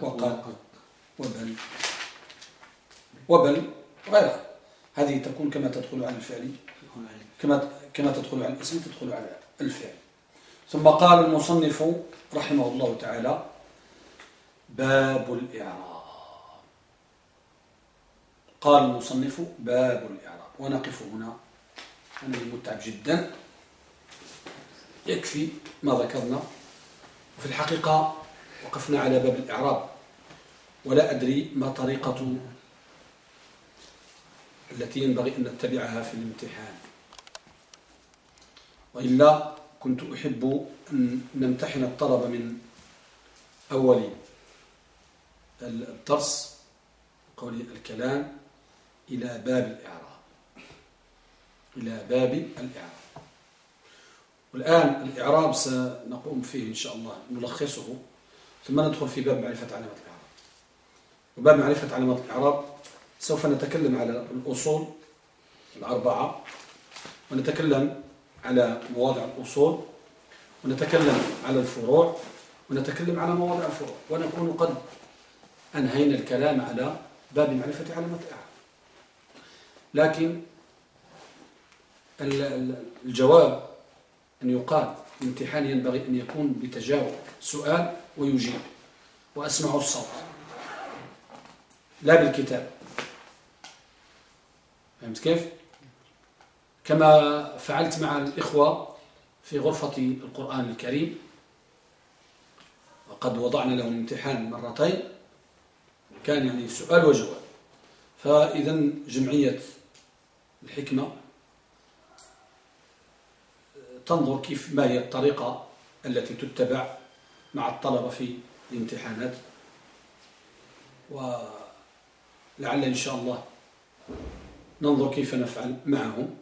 وقد. وبل. وبل. غيرها. هذه تكون كما تدخل على الفعل. كما كما تدخل على الاسم تدخل على الفعل. ثم قال المصنف رحمه الله تعالى باب الإعراب. قال المصنف باب الإعراب. ونقف هنا. أنا متعب جدا. يكفي ما ذكرنا. وفي الحقيقة وقفنا على باب الإعراب. ولا أدري ما طريقة التي ينبغي أن نتبعها في الامتحان. وإلا كنت أحب أن نمتحن الطلبة من أول الدرس قول الكلام إلى باب الإعراب. إلى باب الإعراب. والآن الإعراب سنقوم فيه إن شاء الله نلخصه ثم ندخل في باب معرفة علامات الإعراب. وباب معرفة علامات الإعراب سوف نتكلم على الأصول الأربعة ونتكلم على مواضع الأصول ونتكلم على الفروع ونتكلم على مواضع الفروع ونكون قد أنهينا الكلام على باب معرفة علامات الإعراب لكن الجواب أن يقال الامتحان ينبغي أن يكون بتجاوب سؤال ويجيب وأسمع الصوت. لا بالكتاب. فهمت كيف؟ كما فعلت مع الإخوة في غرفة القرآن الكريم. وقد وضعنا لهم امتحان مرتين. كان يعني سؤال وجواب. فإذا جمعية الحكمة تنظر كيف ما هي الطريقة التي تتبع مع الطلبة في الامتحانات. ولعل إن شاء الله ننظر كيف نفعل معهم.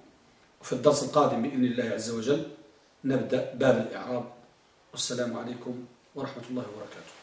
وفي الدرس القادم بإذن الله عز وجل نبدأ باب الإعراب. والسلام عليكم ورحمة الله وبركاته.